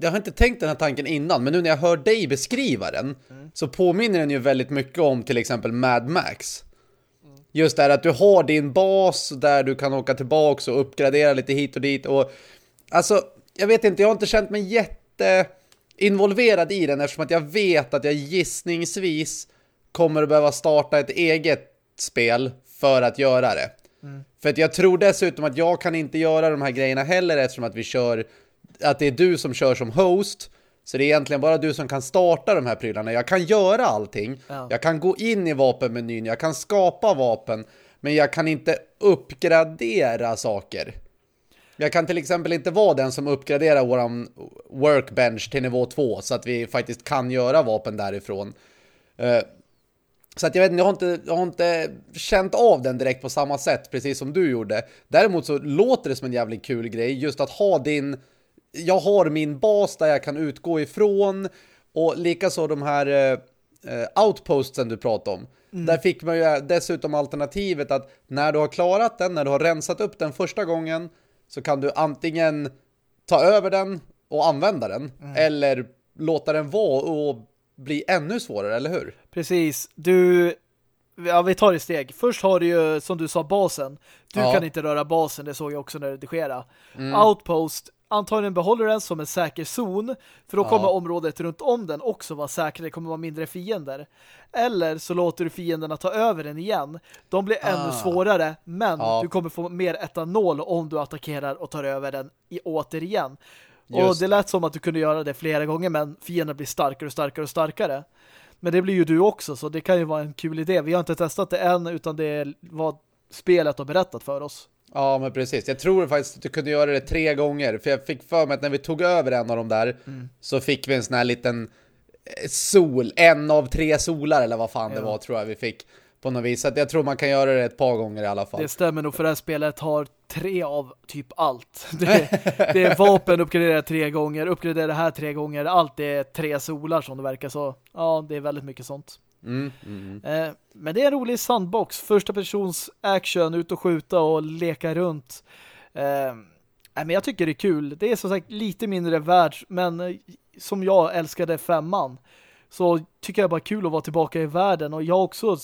jag har inte tänkt den här tanken innan, men nu när jag hör dig beskriva den mm. så påminner den ju väldigt mycket om till exempel Mad Max. Just det här att du har din bas där du kan åka tillbaka och uppgradera lite hit och dit. Och, alltså, jag vet inte, jag har inte känt mig jätte involverad i den eftersom att jag vet att jag gissningsvis kommer att behöva starta ett eget spel för att göra det. Mm. För att jag tror dessutom att jag kan inte göra de här grejerna heller eftersom att vi kör att det är du som kör som host så det är egentligen bara du som kan starta de här prylarna. Jag kan göra allting. Ja. Jag kan gå in i vapenmenyn, jag kan skapa vapen. Men jag kan inte uppgradera saker. Jag kan till exempel inte vara den som uppgraderar våran workbench till nivå 2 så att vi faktiskt kan göra vapen därifrån. Uh, så att jag vet inte jag, har inte, jag har inte känt av den direkt på samma sätt, precis som du gjorde. Däremot så låter det som en jävligt kul grej, just att ha din jag har min bas där jag kan utgå ifrån och likaså de här eh, outpostsen du pratade om. Mm. Där fick man ju dessutom alternativet att när du har klarat den, när du har rensat upp den första gången så kan du antingen ta över den och använda den mm. eller låta den vara och bli ännu svårare, eller hur? Precis. Du Ja, vi tar det steg. Först har du ju, som du sa, basen. Du ja. kan inte röra basen, det såg jag också när du redigerade. Mm. Outpost, antagligen behåller den som en säker zon för då ja. kommer området runt om den också vara säkert, det kommer vara mindre fiender. Eller så låter du fienderna ta över den igen. De blir ah. ännu svårare men ja. du kommer få mer etanol om du attackerar och tar över den i, återigen. Just och det lät som att du kunde göra det flera gånger men fienderna blir starkare och starkare och starkare. Men det blir ju du också så det kan ju vara en kul idé. Vi har inte testat det än utan det är vad spelet har berättat för oss. Ja, men precis. Jag tror faktiskt att du kunde göra det tre gånger. För jag fick för mig att när vi tog över en av dem där mm. så fick vi en sån här liten eh, sol. En av tre solar eller vad fan ja. det var tror jag vi fick på något vis. Så jag tror man kan göra det ett par gånger i alla fall. Det stämmer nog för det här spelet har tre av typ allt. Det, det är vapen uppgraderat tre gånger, uppgraderat det här tre gånger. Allt är tre solar som det verkar så. Ja, det är väldigt mycket sånt. Mm, mm, mm. Eh, men det är en rolig sandbox. Första persons action, ut och skjuta och leka runt. Eh, men jag tycker det är kul. Det är som sagt lite mindre värld, men eh, som jag älskade femman så tycker jag bara kul att vara tillbaka i världen och jag också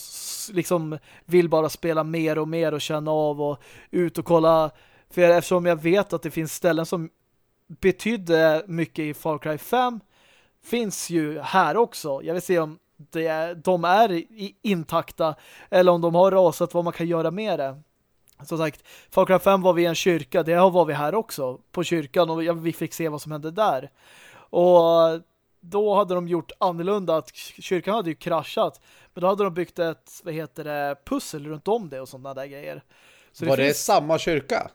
liksom vill bara spela mer och mer och känna av och ut och kolla för eftersom jag vet att det finns ställen som betydde mycket i Far Cry 5 finns ju här också. Jag vill se om det, de är intakta eller om de har rasat vad man kan göra med det. Som sagt, Far Cry 5 var vi i en kyrka, det var vi här också på kyrkan och vi fick se vad som hände där. Och då hade de gjort annorlunda att kyrkan hade ju kraschat men då hade de byggt ett, vad heter det, pussel runt om det och sådana där grejer. Så var det, finns... samma kyrka?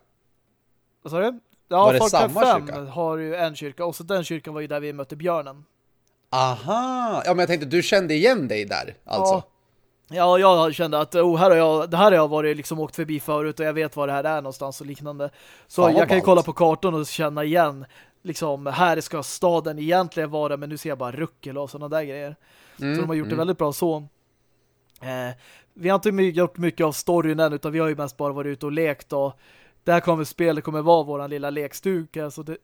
Vad sa du? Ja, var det samma 5 kyrka? har ju en kyrka och så den kyrkan var ju där vi mötte björnen. Aha, ja men jag tänkte du kände igen dig där alltså. Ja. Ja, jag kände att oh, här har jag, det här har jag varit liksom åkt förbi förut och jag vet var det här är någonstans och liknande. Så Fan, jag kan ju kolla på kartan och känna igen liksom, här ska staden egentligen vara men nu ser jag bara ruckel och sådana där grejer. Mm, så de har gjort mm. det väldigt bra så. Eh, vi har inte gjort mycket av storyn än utan vi har ju mest bara varit ute och lekt och det här kommer spel, det kommer vara våran lilla lekstuga. Så det,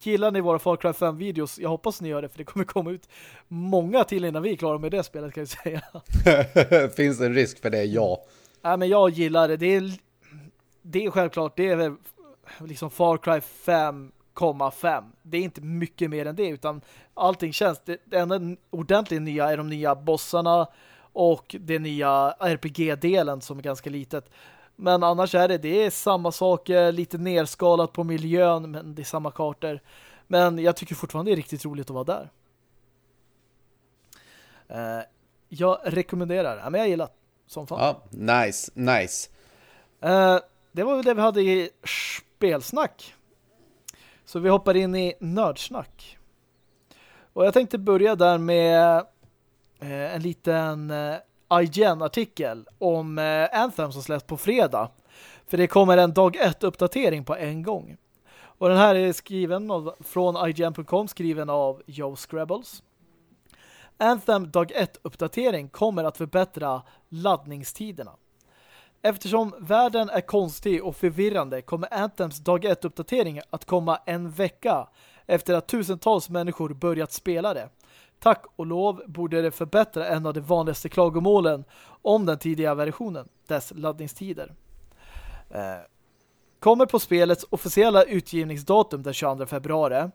gillar ni våra Far Cry 5-videos, jag hoppas ni gör det, för det kommer komma ut många till innan vi är klara med det spelet kan jag säga. Finns en risk för det? Ja. Nej, men jag gillar det. Det är, det är självklart, det är liksom Far Cry 5,5. Det är inte mycket mer än det, utan allting känns, det, det enda ordentligt nya är de nya bossarna och det nya RPG-delen som är ganska litet. Men annars är det, det är samma saker, lite nerskalat på miljön, men det är samma kartor. Men jag tycker fortfarande det är riktigt roligt att vara där. Uh, jag rekommenderar, ja, men jag gillar som fan. Ja, nice, nice. Uh, det var väl det vi hade i spelsnack. Så vi hoppar in i nördsnack. Och jag tänkte börja där med uh, en liten IGN-artikel om eh, Anthem som släpps på fredag. För det kommer en dag ett uppdatering på en gång. Och den här är skriven av, från IGN.com skriven av Joe Scrabbles. Anthem dag 1 uppdatering kommer att förbättra laddningstiderna. Eftersom världen är konstig och förvirrande kommer Anthems dag 1 uppdatering att komma en vecka efter att tusentals människor börjat spela det. Tack och lov borde det förbättra en av de vanligaste klagomålen om den tidiga versionen, dess laddningstider. Eh, kommer på spelets officiella utgivningsdatum den 22 februari.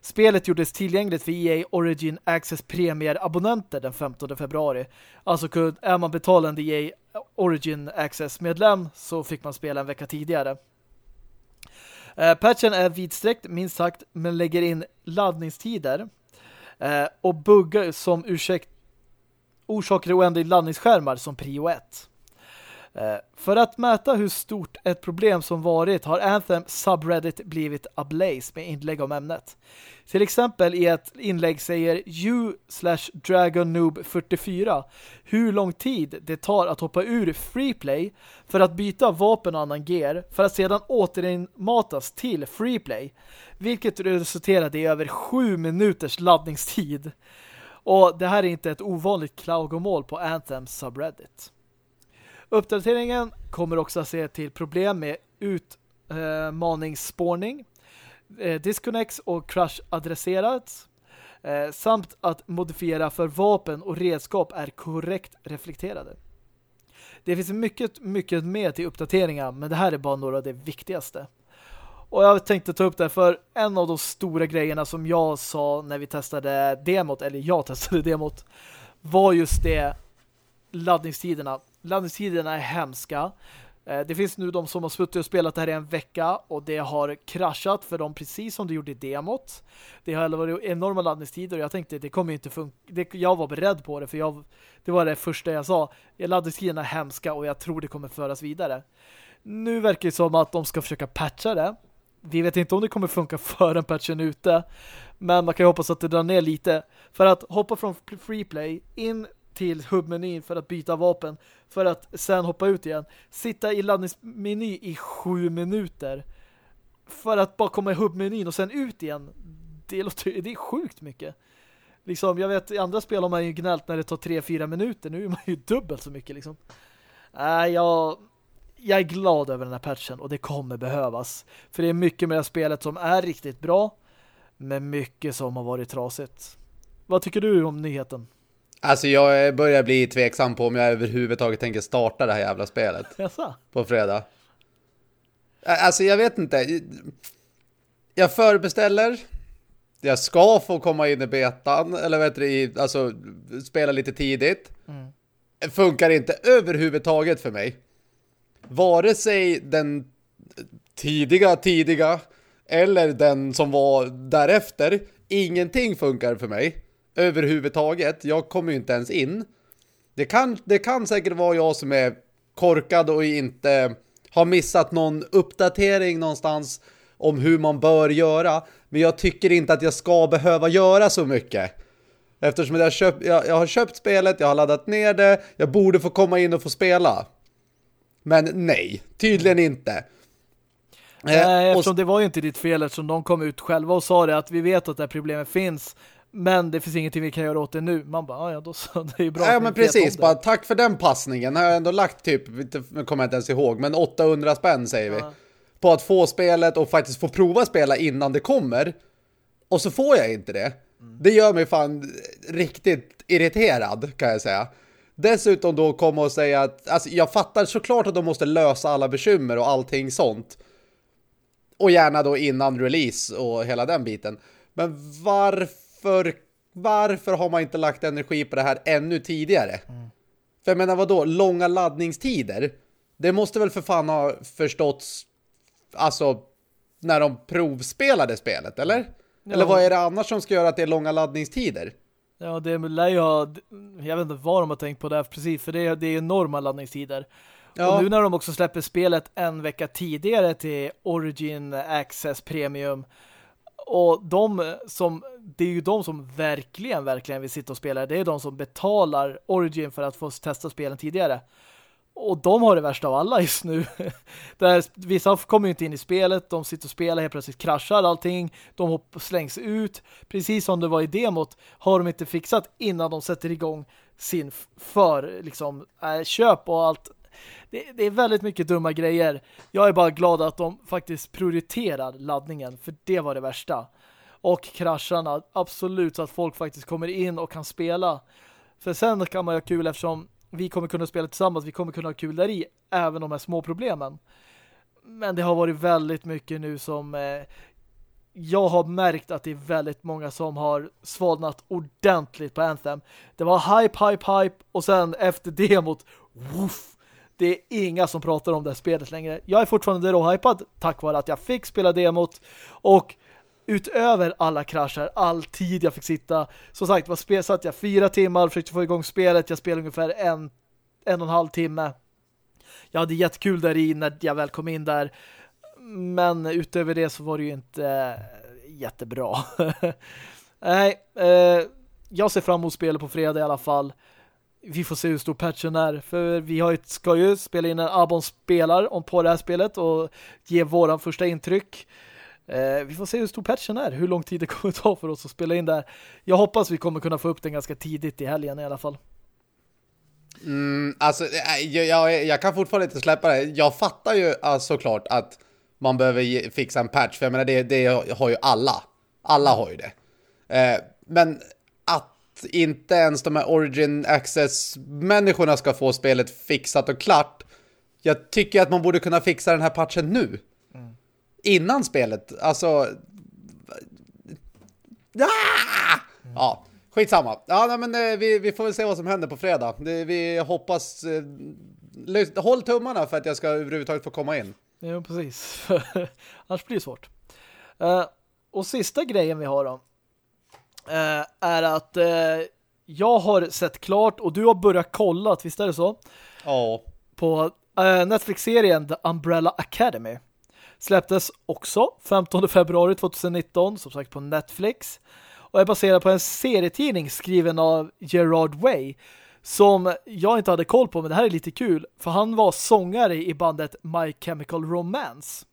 Spelet gjordes tillgängligt för EA Origin Access Premier-abonnenter den 15 februari. Alltså är man betalande EA Origin Access-medlem så fick man spela en vecka tidigare. Eh, patchen är vidsträckt, minst sagt, men lägger in laddningstider Eh, och buggar som ursäkt orsakar oändliga laddningsskärmar som prio 1. Eh, för att mäta hur stort ett problem som varit har Anthem subreddit blivit ablaze med inlägg om ämnet. Till exempel i ett inlägg säger you slash dragonnoob44 hur lång tid det tar att hoppa ur freeplay för att byta vapen och annan gear för att sedan återinmatas till freeplay vilket resulterade i över sju minuters laddningstid. Och det här är inte ett ovanligt klagomål på Anthem subreddit. Uppdateringen kommer också att se till problem med utmaningsspårning, eh, disconnects och crash adresserats eh, samt att modifiera för vapen och redskap är korrekt reflekterade. Det finns mycket, mycket mer till uppdateringar men det här är bara några av de viktigaste. Och jag tänkte ta upp det för en av de stora grejerna som jag sa när vi testade demot, eller jag testade demot, var just det laddningstiderna. Laddningstiderna är hemska. Eh, det finns nu de som har suttit och spelat det här i en vecka och det har kraschat för dem precis som det gjorde i demot. Det har varit enorma laddningstider och jag tänkte det kommer inte funka. Jag var beredd på det för jag, det var det första jag sa. Laddningstiderna är hemska och jag tror det kommer föras vidare. Nu verkar det som att de ska försöka patcha det vi vet inte om det kommer funka förrän patchen är ute. Men man kan ju hoppas att det drar ner lite. För att hoppa från freeplay in till hubbmenyn för att byta vapen. För att sen hoppa ut igen. Sitta i laddningsmeny i sju minuter. För att bara komma i hubbmenyn och sen ut igen. Det, låter, det är sjukt mycket. Liksom, jag vet, i andra spel har man ju gnällt när det tar tre fyra minuter. Nu är man ju dubbelt så mycket liksom. Äh, jag jag är glad över den här patchen och det kommer behövas. För det är mycket med det här spelet som är riktigt bra men mycket som har varit trasigt. Vad tycker du om nyheten? Alltså jag börjar bli tveksam på om jag överhuvudtaget tänker starta det här jävla spelet. Jaså? På fredag. Alltså jag vet inte. Jag förbeställer. Jag ska få komma in i betan. Eller vet du, alltså spela lite tidigt. Mm. Funkar inte överhuvudtaget för mig vare sig den tidiga, tidiga eller den som var därefter, ingenting funkar för mig överhuvudtaget. Jag kommer ju inte ens in. Det kan, det kan säkert vara jag som är korkad och inte har missat någon uppdatering någonstans om hur man bör göra. Men jag tycker inte att jag ska behöva göra så mycket. Eftersom jag, köpt, jag, jag har köpt spelet, jag har laddat ner det, jag borde få komma in och få spela. Men nej, tydligen inte. Nej, eh, eftersom det var ju inte ditt fel eftersom de kom ut själva och sa det att vi vet att det här problemet finns men det finns ingenting vi kan göra åt det nu. Man bara, ja då så, det är ju bra. Ja men precis, bara tack för den passningen. Jag har ändå lagt typ, kommer jag inte ens ihåg, men 800 spänn säger vi. på att få spelet och faktiskt få prova spela innan det kommer. Och så får jag inte det. Det gör mig fan riktigt irriterad kan jag säga. Dessutom då komma och säga att alltså jag fattar såklart att de måste lösa alla bekymmer och allting sånt. Och gärna då innan release och hela den biten. Men varför varför har man inte lagt energi på det här ännu tidigare? Mm. För jag menar vad då långa laddningstider. Det måste väl för fan ha förståtts alltså när de provspelade spelet, eller? Ja. Eller vad är det annars som ska göra att det är långa laddningstider? Ja, det lär ju ha, jag vet inte vad de har tänkt på det precis, för det är, det är enorma laddningstider. Ja. Och nu när de också släpper spelet en vecka tidigare till Origin Access Premium och de som, det är ju de som verkligen, verkligen vill sitta och spela. Det är de som betalar Origin för att få testa spelen tidigare. Och de har det värsta av alla just nu. Där vissa kommer ju inte in i spelet, de sitter och spelar, helt plötsligt kraschar allting, de slängs ut. Precis som det var i demot har de inte fixat innan de sätter igång sin för liksom, äh, köp och allt. Det, det, är väldigt mycket dumma grejer. Jag är bara glad att de faktiskt prioriterar laddningen, för det var det värsta. Och krascharna, absolut, så att folk faktiskt kommer in och kan spela. För sen kan man ju ha kul eftersom vi kommer kunna spela tillsammans, vi kommer kunna ha kul där i, även de här små problemen. Men det har varit väldigt mycket nu som eh, jag har märkt att det är väldigt många som har svalnat ordentligt på Anthem. Det var hype, hype, hype och sen efter demot, woof, det är inga som pratar om det här spelet längre. Jag är fortfarande råhypad tack vare att jag fick spela demot och utöver alla krascher, all tid jag fick sitta. Som sagt, var spel, satt jag fyra timmar, försökte få igång spelet. Jag spelade ungefär en, en och en halv timme. Jag hade jättekul där i när jag väl kom in där. Men utöver det så var det ju inte eh, jättebra. Nej, eh, jag ser fram emot spelet på fredag i alla fall. Vi får se hur stor patchen är. För vi har ju, ska ju spela in en Abon spelar om på det här spelet och ge våran första intryck. Eh, vi får se hur stor patchen är, hur lång tid det kommer ta för oss att spela in där. Jag hoppas vi kommer kunna få upp den ganska tidigt i helgen i alla fall. Mm, alltså, eh, jag, jag, jag, kan fortfarande inte släppa det. Jag fattar ju alltså, såklart att man behöver fixa en patch, för jag menar, det, det har ju alla. Alla har ju det. Eh, men att inte ens de här Origin Access-människorna ska få spelet fixat och klart. Jag tycker att man borde kunna fixa den här patchen nu innan spelet. Alltså... Ah! Ja, skitsamma. Ja, nej, men eh, vi, vi får väl se vad som händer på fredag. Det, vi hoppas... Eh, håll tummarna för att jag ska överhuvudtaget få komma in. Ja, precis. Annars blir det svårt. Uh, och sista grejen vi har då uh, är att uh, jag har sett klart och du har börjat kolla, visst är det så? Ja. På Netflix-serien The Umbrella Academy. Släpptes också 15 februari 2019, som sagt på Netflix. Och är baserad på en serietidning skriven av Gerard Way som jag inte hade koll på, men det här är lite kul. För han var sångare i bandet My Chemical Romance.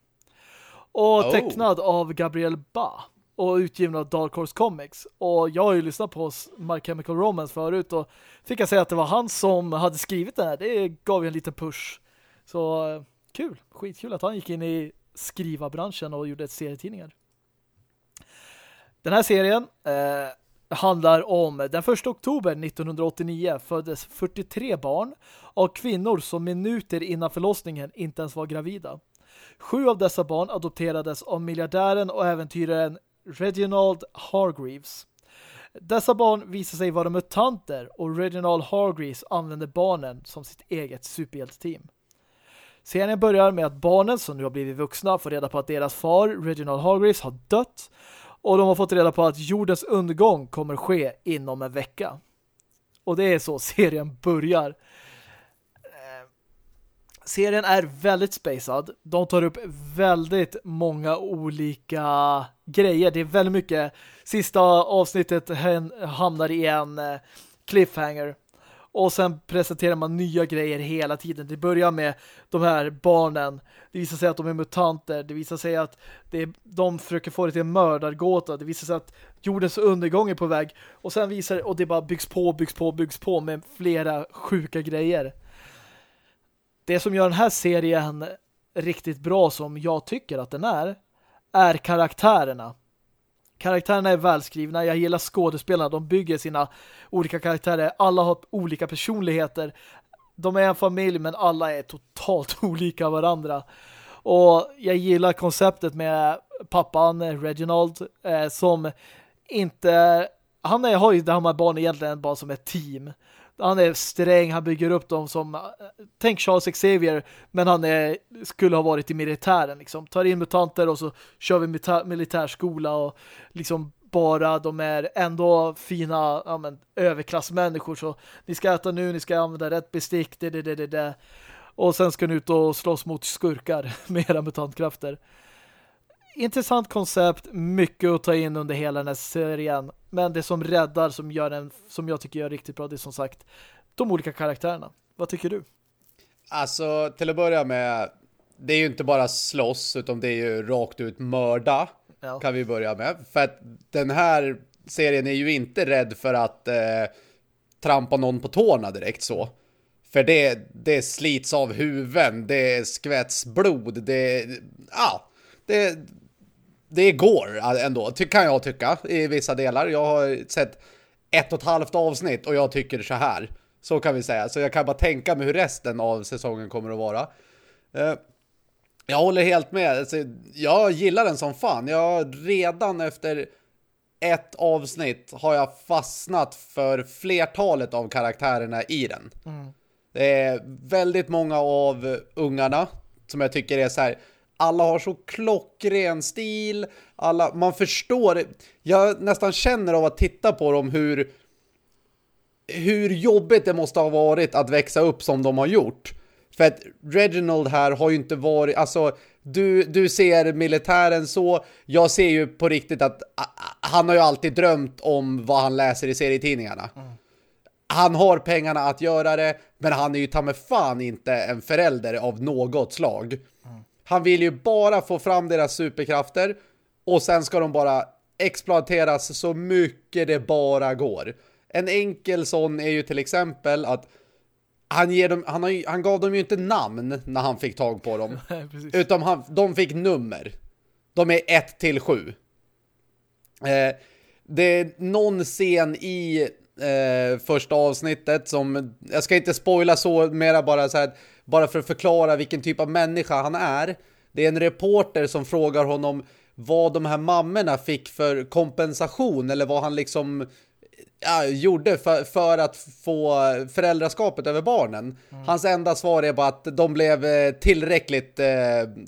Och oh. tecknad av Gabriel Ba och utgiven av Dark Horse Comics. Och jag har ju lyssnat på My Chemical Romance förut och fick jag säga att det var han som hade skrivit den här. Det gav ju en liten push. Så eh, kul, skitkul att han gick in i skriva-branschen och gjorde ett serietidningar. Den här serien eh, handlar om den 1 oktober 1989 föddes 43 barn av kvinnor som minuter innan förlossningen inte ens var gravida. Sju av dessa barn adopterades av miljardären och äventyraren Reginald Hargreaves. Dessa barn visar sig vara mutanter och Reginald Hargreaves använder barnen som sitt eget superhjälteteam. Serien börjar med att barnen som nu har blivit vuxna får reda på att deras far, Reginald Hargreaves, har dött och de har fått reda på att jordens undergång kommer ske inom en vecka. Och det är så serien börjar. Serien är väldigt spacad. De tar upp väldigt många olika grejer. Det är väldigt mycket. Sista avsnittet hamnar i en eh, cliffhanger och sen presenterar man nya grejer hela tiden. Det börjar med de här barnen. Det visar sig att de är mutanter. Det visar sig att det är, de försöker få det till en mördargåta. Det visar sig att jordens undergång är på väg. Och sen visar det, och det bara byggs på, byggs på, byggs på med flera sjuka grejer. Det som gör den här serien riktigt bra som jag tycker att den är är karaktärerna. Karaktärerna är välskrivna. Jag gillar skådespelarna. De bygger sina olika karaktärer. Alla har olika personligheter. De är en familj men alla är totalt olika varandra. Och jag gillar konceptet med pappan eh, Reginald eh, som inte... Han är, har ju det här med barn egentligen bara som ett team. Han är sträng, han bygger upp dem som eh, tänk Charles Xavier men han är, skulle ha varit i militären liksom. Tar in mutanter och så kör vi militär, militärskola och liksom bara de är ändå fina ja, men, överklassmänniskor så ni ska äta nu, ni ska använda rätt bestick det, det, det, det, det. och sen ska ni ut och slåss mot skurkar med era mutantkrafter intressant koncept, mycket att ta in under hela den här serien. Men det som räddar, som gör den, som jag tycker gör riktigt bra, det är som sagt de olika karaktärerna. Vad tycker du? Alltså, till att börja med, det är ju inte bara slåss, utan det är ju rakt ut mörda, ja. kan vi börja med. För att den här serien är ju inte rädd för att eh, trampa någon på tårna direkt så. För det, det slits av huven, det skvätts blod, det... Ja, det, det går ändå, kan jag tycka, i vissa delar. Jag har sett ett och ett halvt avsnitt och jag tycker så här. Så kan vi säga. Så jag kan bara tänka mig hur resten av säsongen kommer att vara. Eh, jag håller helt med. Alltså, jag gillar den som fan. Jag redan efter ett avsnitt har jag fastnat för flertalet av karaktärerna i den. Mm. Det är väldigt många av ungarna som jag tycker är så här alla har så klockren stil. Alla, man förstår. Jag nästan känner av att titta på dem hur hur jobbigt det måste ha varit att växa upp som de har gjort. För att Reginald här har ju inte varit, alltså du, du ser militären så, jag ser ju på riktigt att han har ju alltid drömt om vad han läser i serietidningarna. Mm. Han har pengarna att göra det, men han är ju ta fan inte en förälder av något slag. Han vill ju bara få fram deras superkrafter och sen ska de bara exploateras så mycket det bara går. En enkel sån är ju till exempel att han, ger dem, han, har, han gav dem ju inte namn när han fick tag på dem. utan han, de fick nummer. De är 1 till 7. Eh, det är någon scen i eh, första avsnittet som, jag ska inte spoila så mera bara så här bara för att förklara vilken typ av människa han är. Det är en reporter som frågar honom vad de här mammorna fick för kompensation eller vad han liksom ja, gjorde för, för att få föräldraskapet över barnen. Mm. Hans enda svar är bara att de blev eh, tillräckligt eh,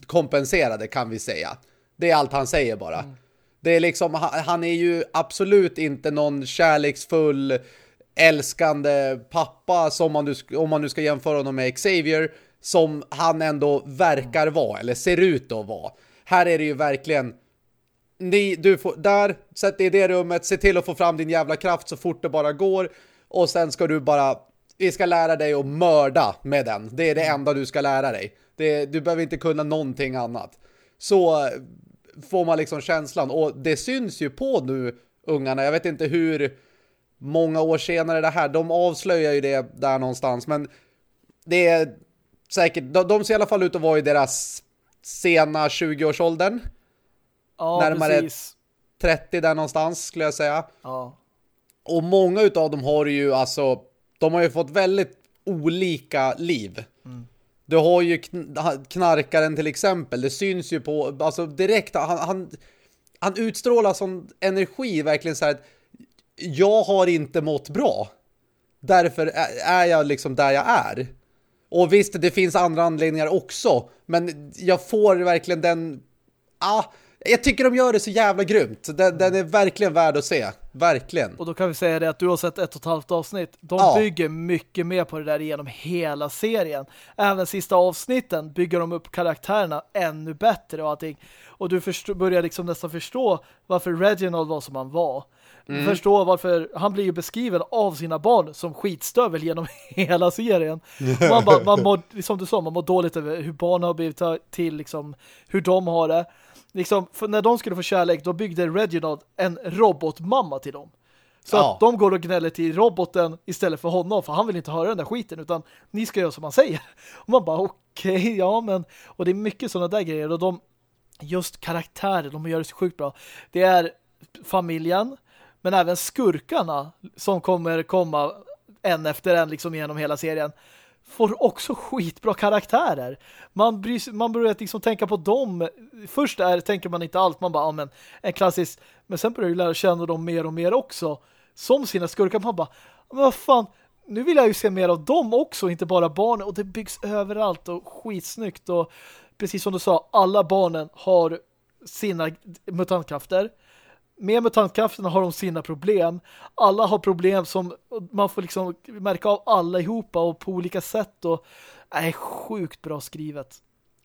kompenserade kan vi säga. Det är allt han säger bara. Mm. Det är liksom, han är ju absolut inte någon kärleksfull älskande pappa som man nu, om man nu ska jämföra honom med Xavier som han ändå verkar vara eller ser ut att vara. Här är det ju verkligen ni, du får, där, sätt dig i det rummet, se till att få fram din jävla kraft så fort det bara går och sen ska du bara vi ska lära dig att mörda med den. Det är det enda du ska lära dig. Det, du behöver inte kunna någonting annat. Så eh, får man liksom känslan. Och det syns ju på nu, ungarna. Jag vet inte hur många år senare det här. De avslöjar ju det där någonstans. Men det är säkert, de, de ser i alla fall ut att vara i deras sena 20-årsåldern. Ja, Närmare precis. 30 där någonstans skulle jag säga. Ja. Och många utav dem har ju alltså, de har ju fått väldigt olika liv. Mm. Du har ju knarkaren till exempel. Det syns ju på, alltså direkt, han, han, han utstrålar sån energi verkligen så här jag har inte mått bra. Därför är jag liksom där jag är. Och visst, det finns andra anledningar också. Men jag får verkligen den... Ah, jag tycker de gör det så jävla grymt. Den, den, är verkligen värd att se. Verkligen. Och då kan vi säga det att du har sett ett och ett halvt avsnitt. De ja. bygger mycket mer på det där genom hela serien. Även sista avsnitten bygger de upp karaktärerna ännu bättre och allting. Och du börjar liksom nästan förstå varför Reginald var som han var. Mm. Förstå varför han blir ju beskriven av sina barn som skitstövel genom hela serien. Man, bara, man mår, som du sa, man mår dåligt över hur barnen har blivit till, liksom, hur de har det. Liksom, när de skulle få kärlek, då byggde Reginald en robotmamma till dem. Så Ja. att de går och gnäller till roboten istället för honom, för han vill inte höra den där skiten, utan ni ska göra som han säger. Och man bara, okej, ja men... Och det är mycket sådana där grejer, och de... Just karaktärer, de gör det så sjukt bra. Det är familjen, men även skurkarna som kommer komma en efter en liksom genom hela serien får också skitbra karaktärer. Man, bryr, man börjar liksom tänka på dem. Först är, tänker man inte allt. Man bara, ja men en klassisk. Men sen börjar du lära känna dem mer och mer också. Som sina skurkar. Man bara, men vad fan. Nu vill jag ju se mer av dem också. Inte bara barnen. Och det byggs överallt och skitsnyggt. Och precis som du sa, alla barnen har sina mutantkrafter med mutantkrafterna har de sina problem. Alla har problem som man får liksom märka av alla ihop och på olika sätt och är sjukt bra skrivet.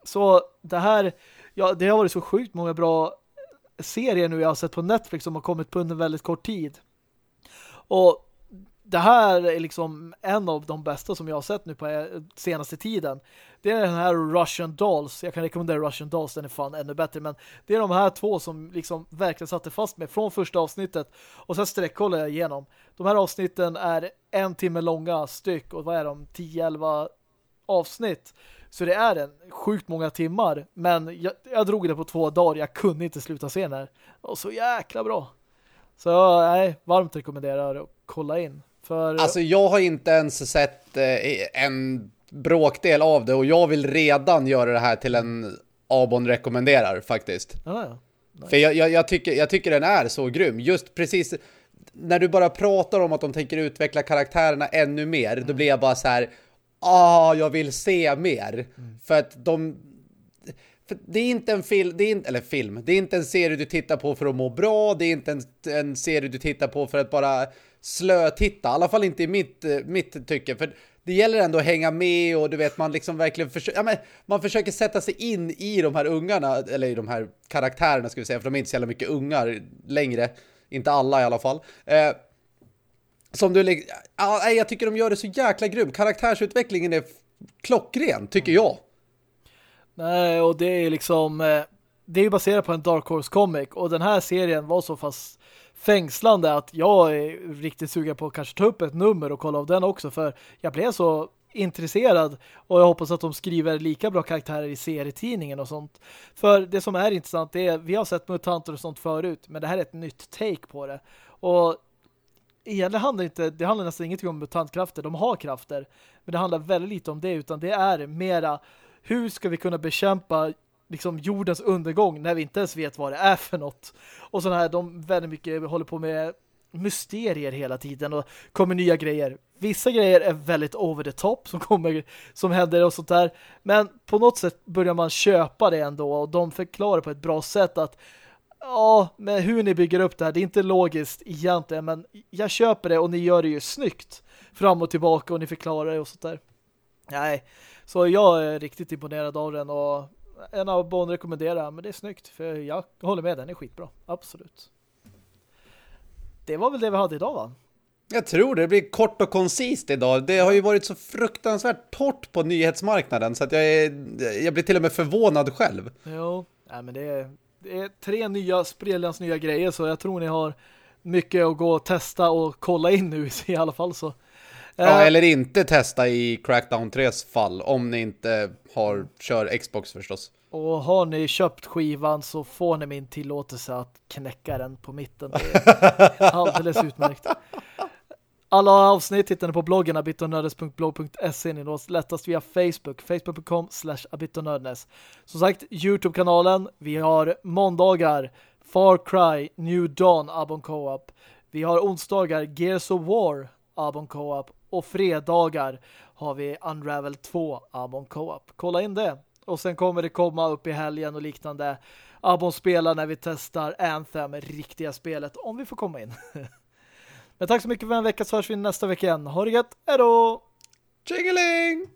Så det här, ja, det har varit så sjukt många bra serier nu jag har sett på Netflix som har kommit på under väldigt kort tid. Och det här är liksom en av de bästa som jag har sett nu på eh, senaste tiden. Det är den här Russian Dolls. Jag kan rekommendera Russian Dolls, den är fan ännu bättre. Men det är de här två som liksom verkligen satte fast mig från första avsnittet. Och sen sträckkollar jag igenom. De här avsnitten är en timme långa styck. Och vad är de? 10-11 avsnitt. Så det är en sjukt många timmar. Men jag, jag drog det på två dagar. Jag kunde inte sluta se den här. Och så jäkla bra. Så nej, varmt rekommenderar att kolla in. För Alltså jag har inte ens sett eh, en bråkdel av det och jag vill redan göra det här till en Abon rekommenderar faktiskt. ja, ja. För jag, jag, jag, tycker, jag tycker den är så grym. Just precis när du bara pratar om att de tänker utveckla karaktärerna ännu mer, då blir jag bara så här ah, jag vill se mer. För att de för det är inte en film, det är inte, eller film, det är inte en serie du tittar på för att må bra, det är inte en, en serie du tittar på för att bara slötitta, i alla fall inte i mitt, eh, mitt tycke, för det gäller ändå att hänga med och du vet, man liksom verkligen försöker, ja, men man försöker sätta sig in i de här ungarna, eller i de här karaktärerna ska vi säga, för de är inte så jävla mycket ungar längre, inte alla i alla fall. Eh, som du, ja, jag tycker de gör det så jäkla grym, karaktärsutvecklingen är klockren, tycker jag. Nej, och det är liksom eh, det är ju baserat på en Dark Horse comic och den här serien var så fast fängslande att jag är riktigt sugen på att kanske ta upp ett nummer och kolla av den också för jag blev så intresserad och jag hoppas att de skriver lika bra karaktärer i serietidningen och sånt. För det som är intressant det är, vi har sett mutanter och sånt förut men det här är ett nytt take på det. Och egentligen handlar inte, det handlar nästan ingenting om mutantkrafter. De har krafter. Men det handlar väldigt lite om det utan det är mera hur ska vi kunna bekämpa liksom jordens undergång när vi inte ens vet vad det är för något. Och sådana här, de väldigt mycket håller på med mysterier hela tiden och kommer nya grejer. Vissa grejer är väldigt over the top som kommer som händer och sånt där. Men på något sätt börjar man köpa det ändå och de förklarar på ett bra sätt att ja, men hur ni bygger upp det här, det är inte logiskt egentligen, men jag köper det och ni gör det ju snyggt fram och tillbaka och ni förklarar det och sånt där. Nej, så jag är riktigt imponerad av den och en av Bon rekommenderar, men det är snyggt för jag håller med, den är skitbra, absolut. Det var väl det vi hade idag va? Jag tror det blir kort och koncist idag. Det har ju varit så fruktansvärt torrt på nyhetsmarknaden så att jag, är, jag blir till och med förvånad själv. Jo, nej men det är, det är tre nya sprillans nya grejer så jag tror ni har mycket att gå och testa och kolla in nu i alla fall så. Ja, Eh, eller inte testa i Crackdown 3s fall om ni inte har kör Xbox förstås. Och har ni köpt skivan så får ni min tillåtelse att knäcka den på mitten. Det är alldeles utmärkt. Alla avsnitt hittar ni på bloggen abitonördes.blog.se Ni nås lättast via Facebook, facebook.com slash abitonördes. Som sagt, Youtube-kanalen. Vi har måndagar Far Cry, New Dawn, Abon Co-op. Vi har onsdagar Gears of War, Abon Co-op. Och fredagar har vi Unravel 2, Abon Co-op. Kolla in det. Och sen kommer det komma upp i helgen och liknande Abon spelar när vi testar Anthem, riktiga spelet, om vi får komma in. Men tack så mycket för en vecka så hörs vi nästa vecka igen. Ha det gött, hejdå! Tjingeling!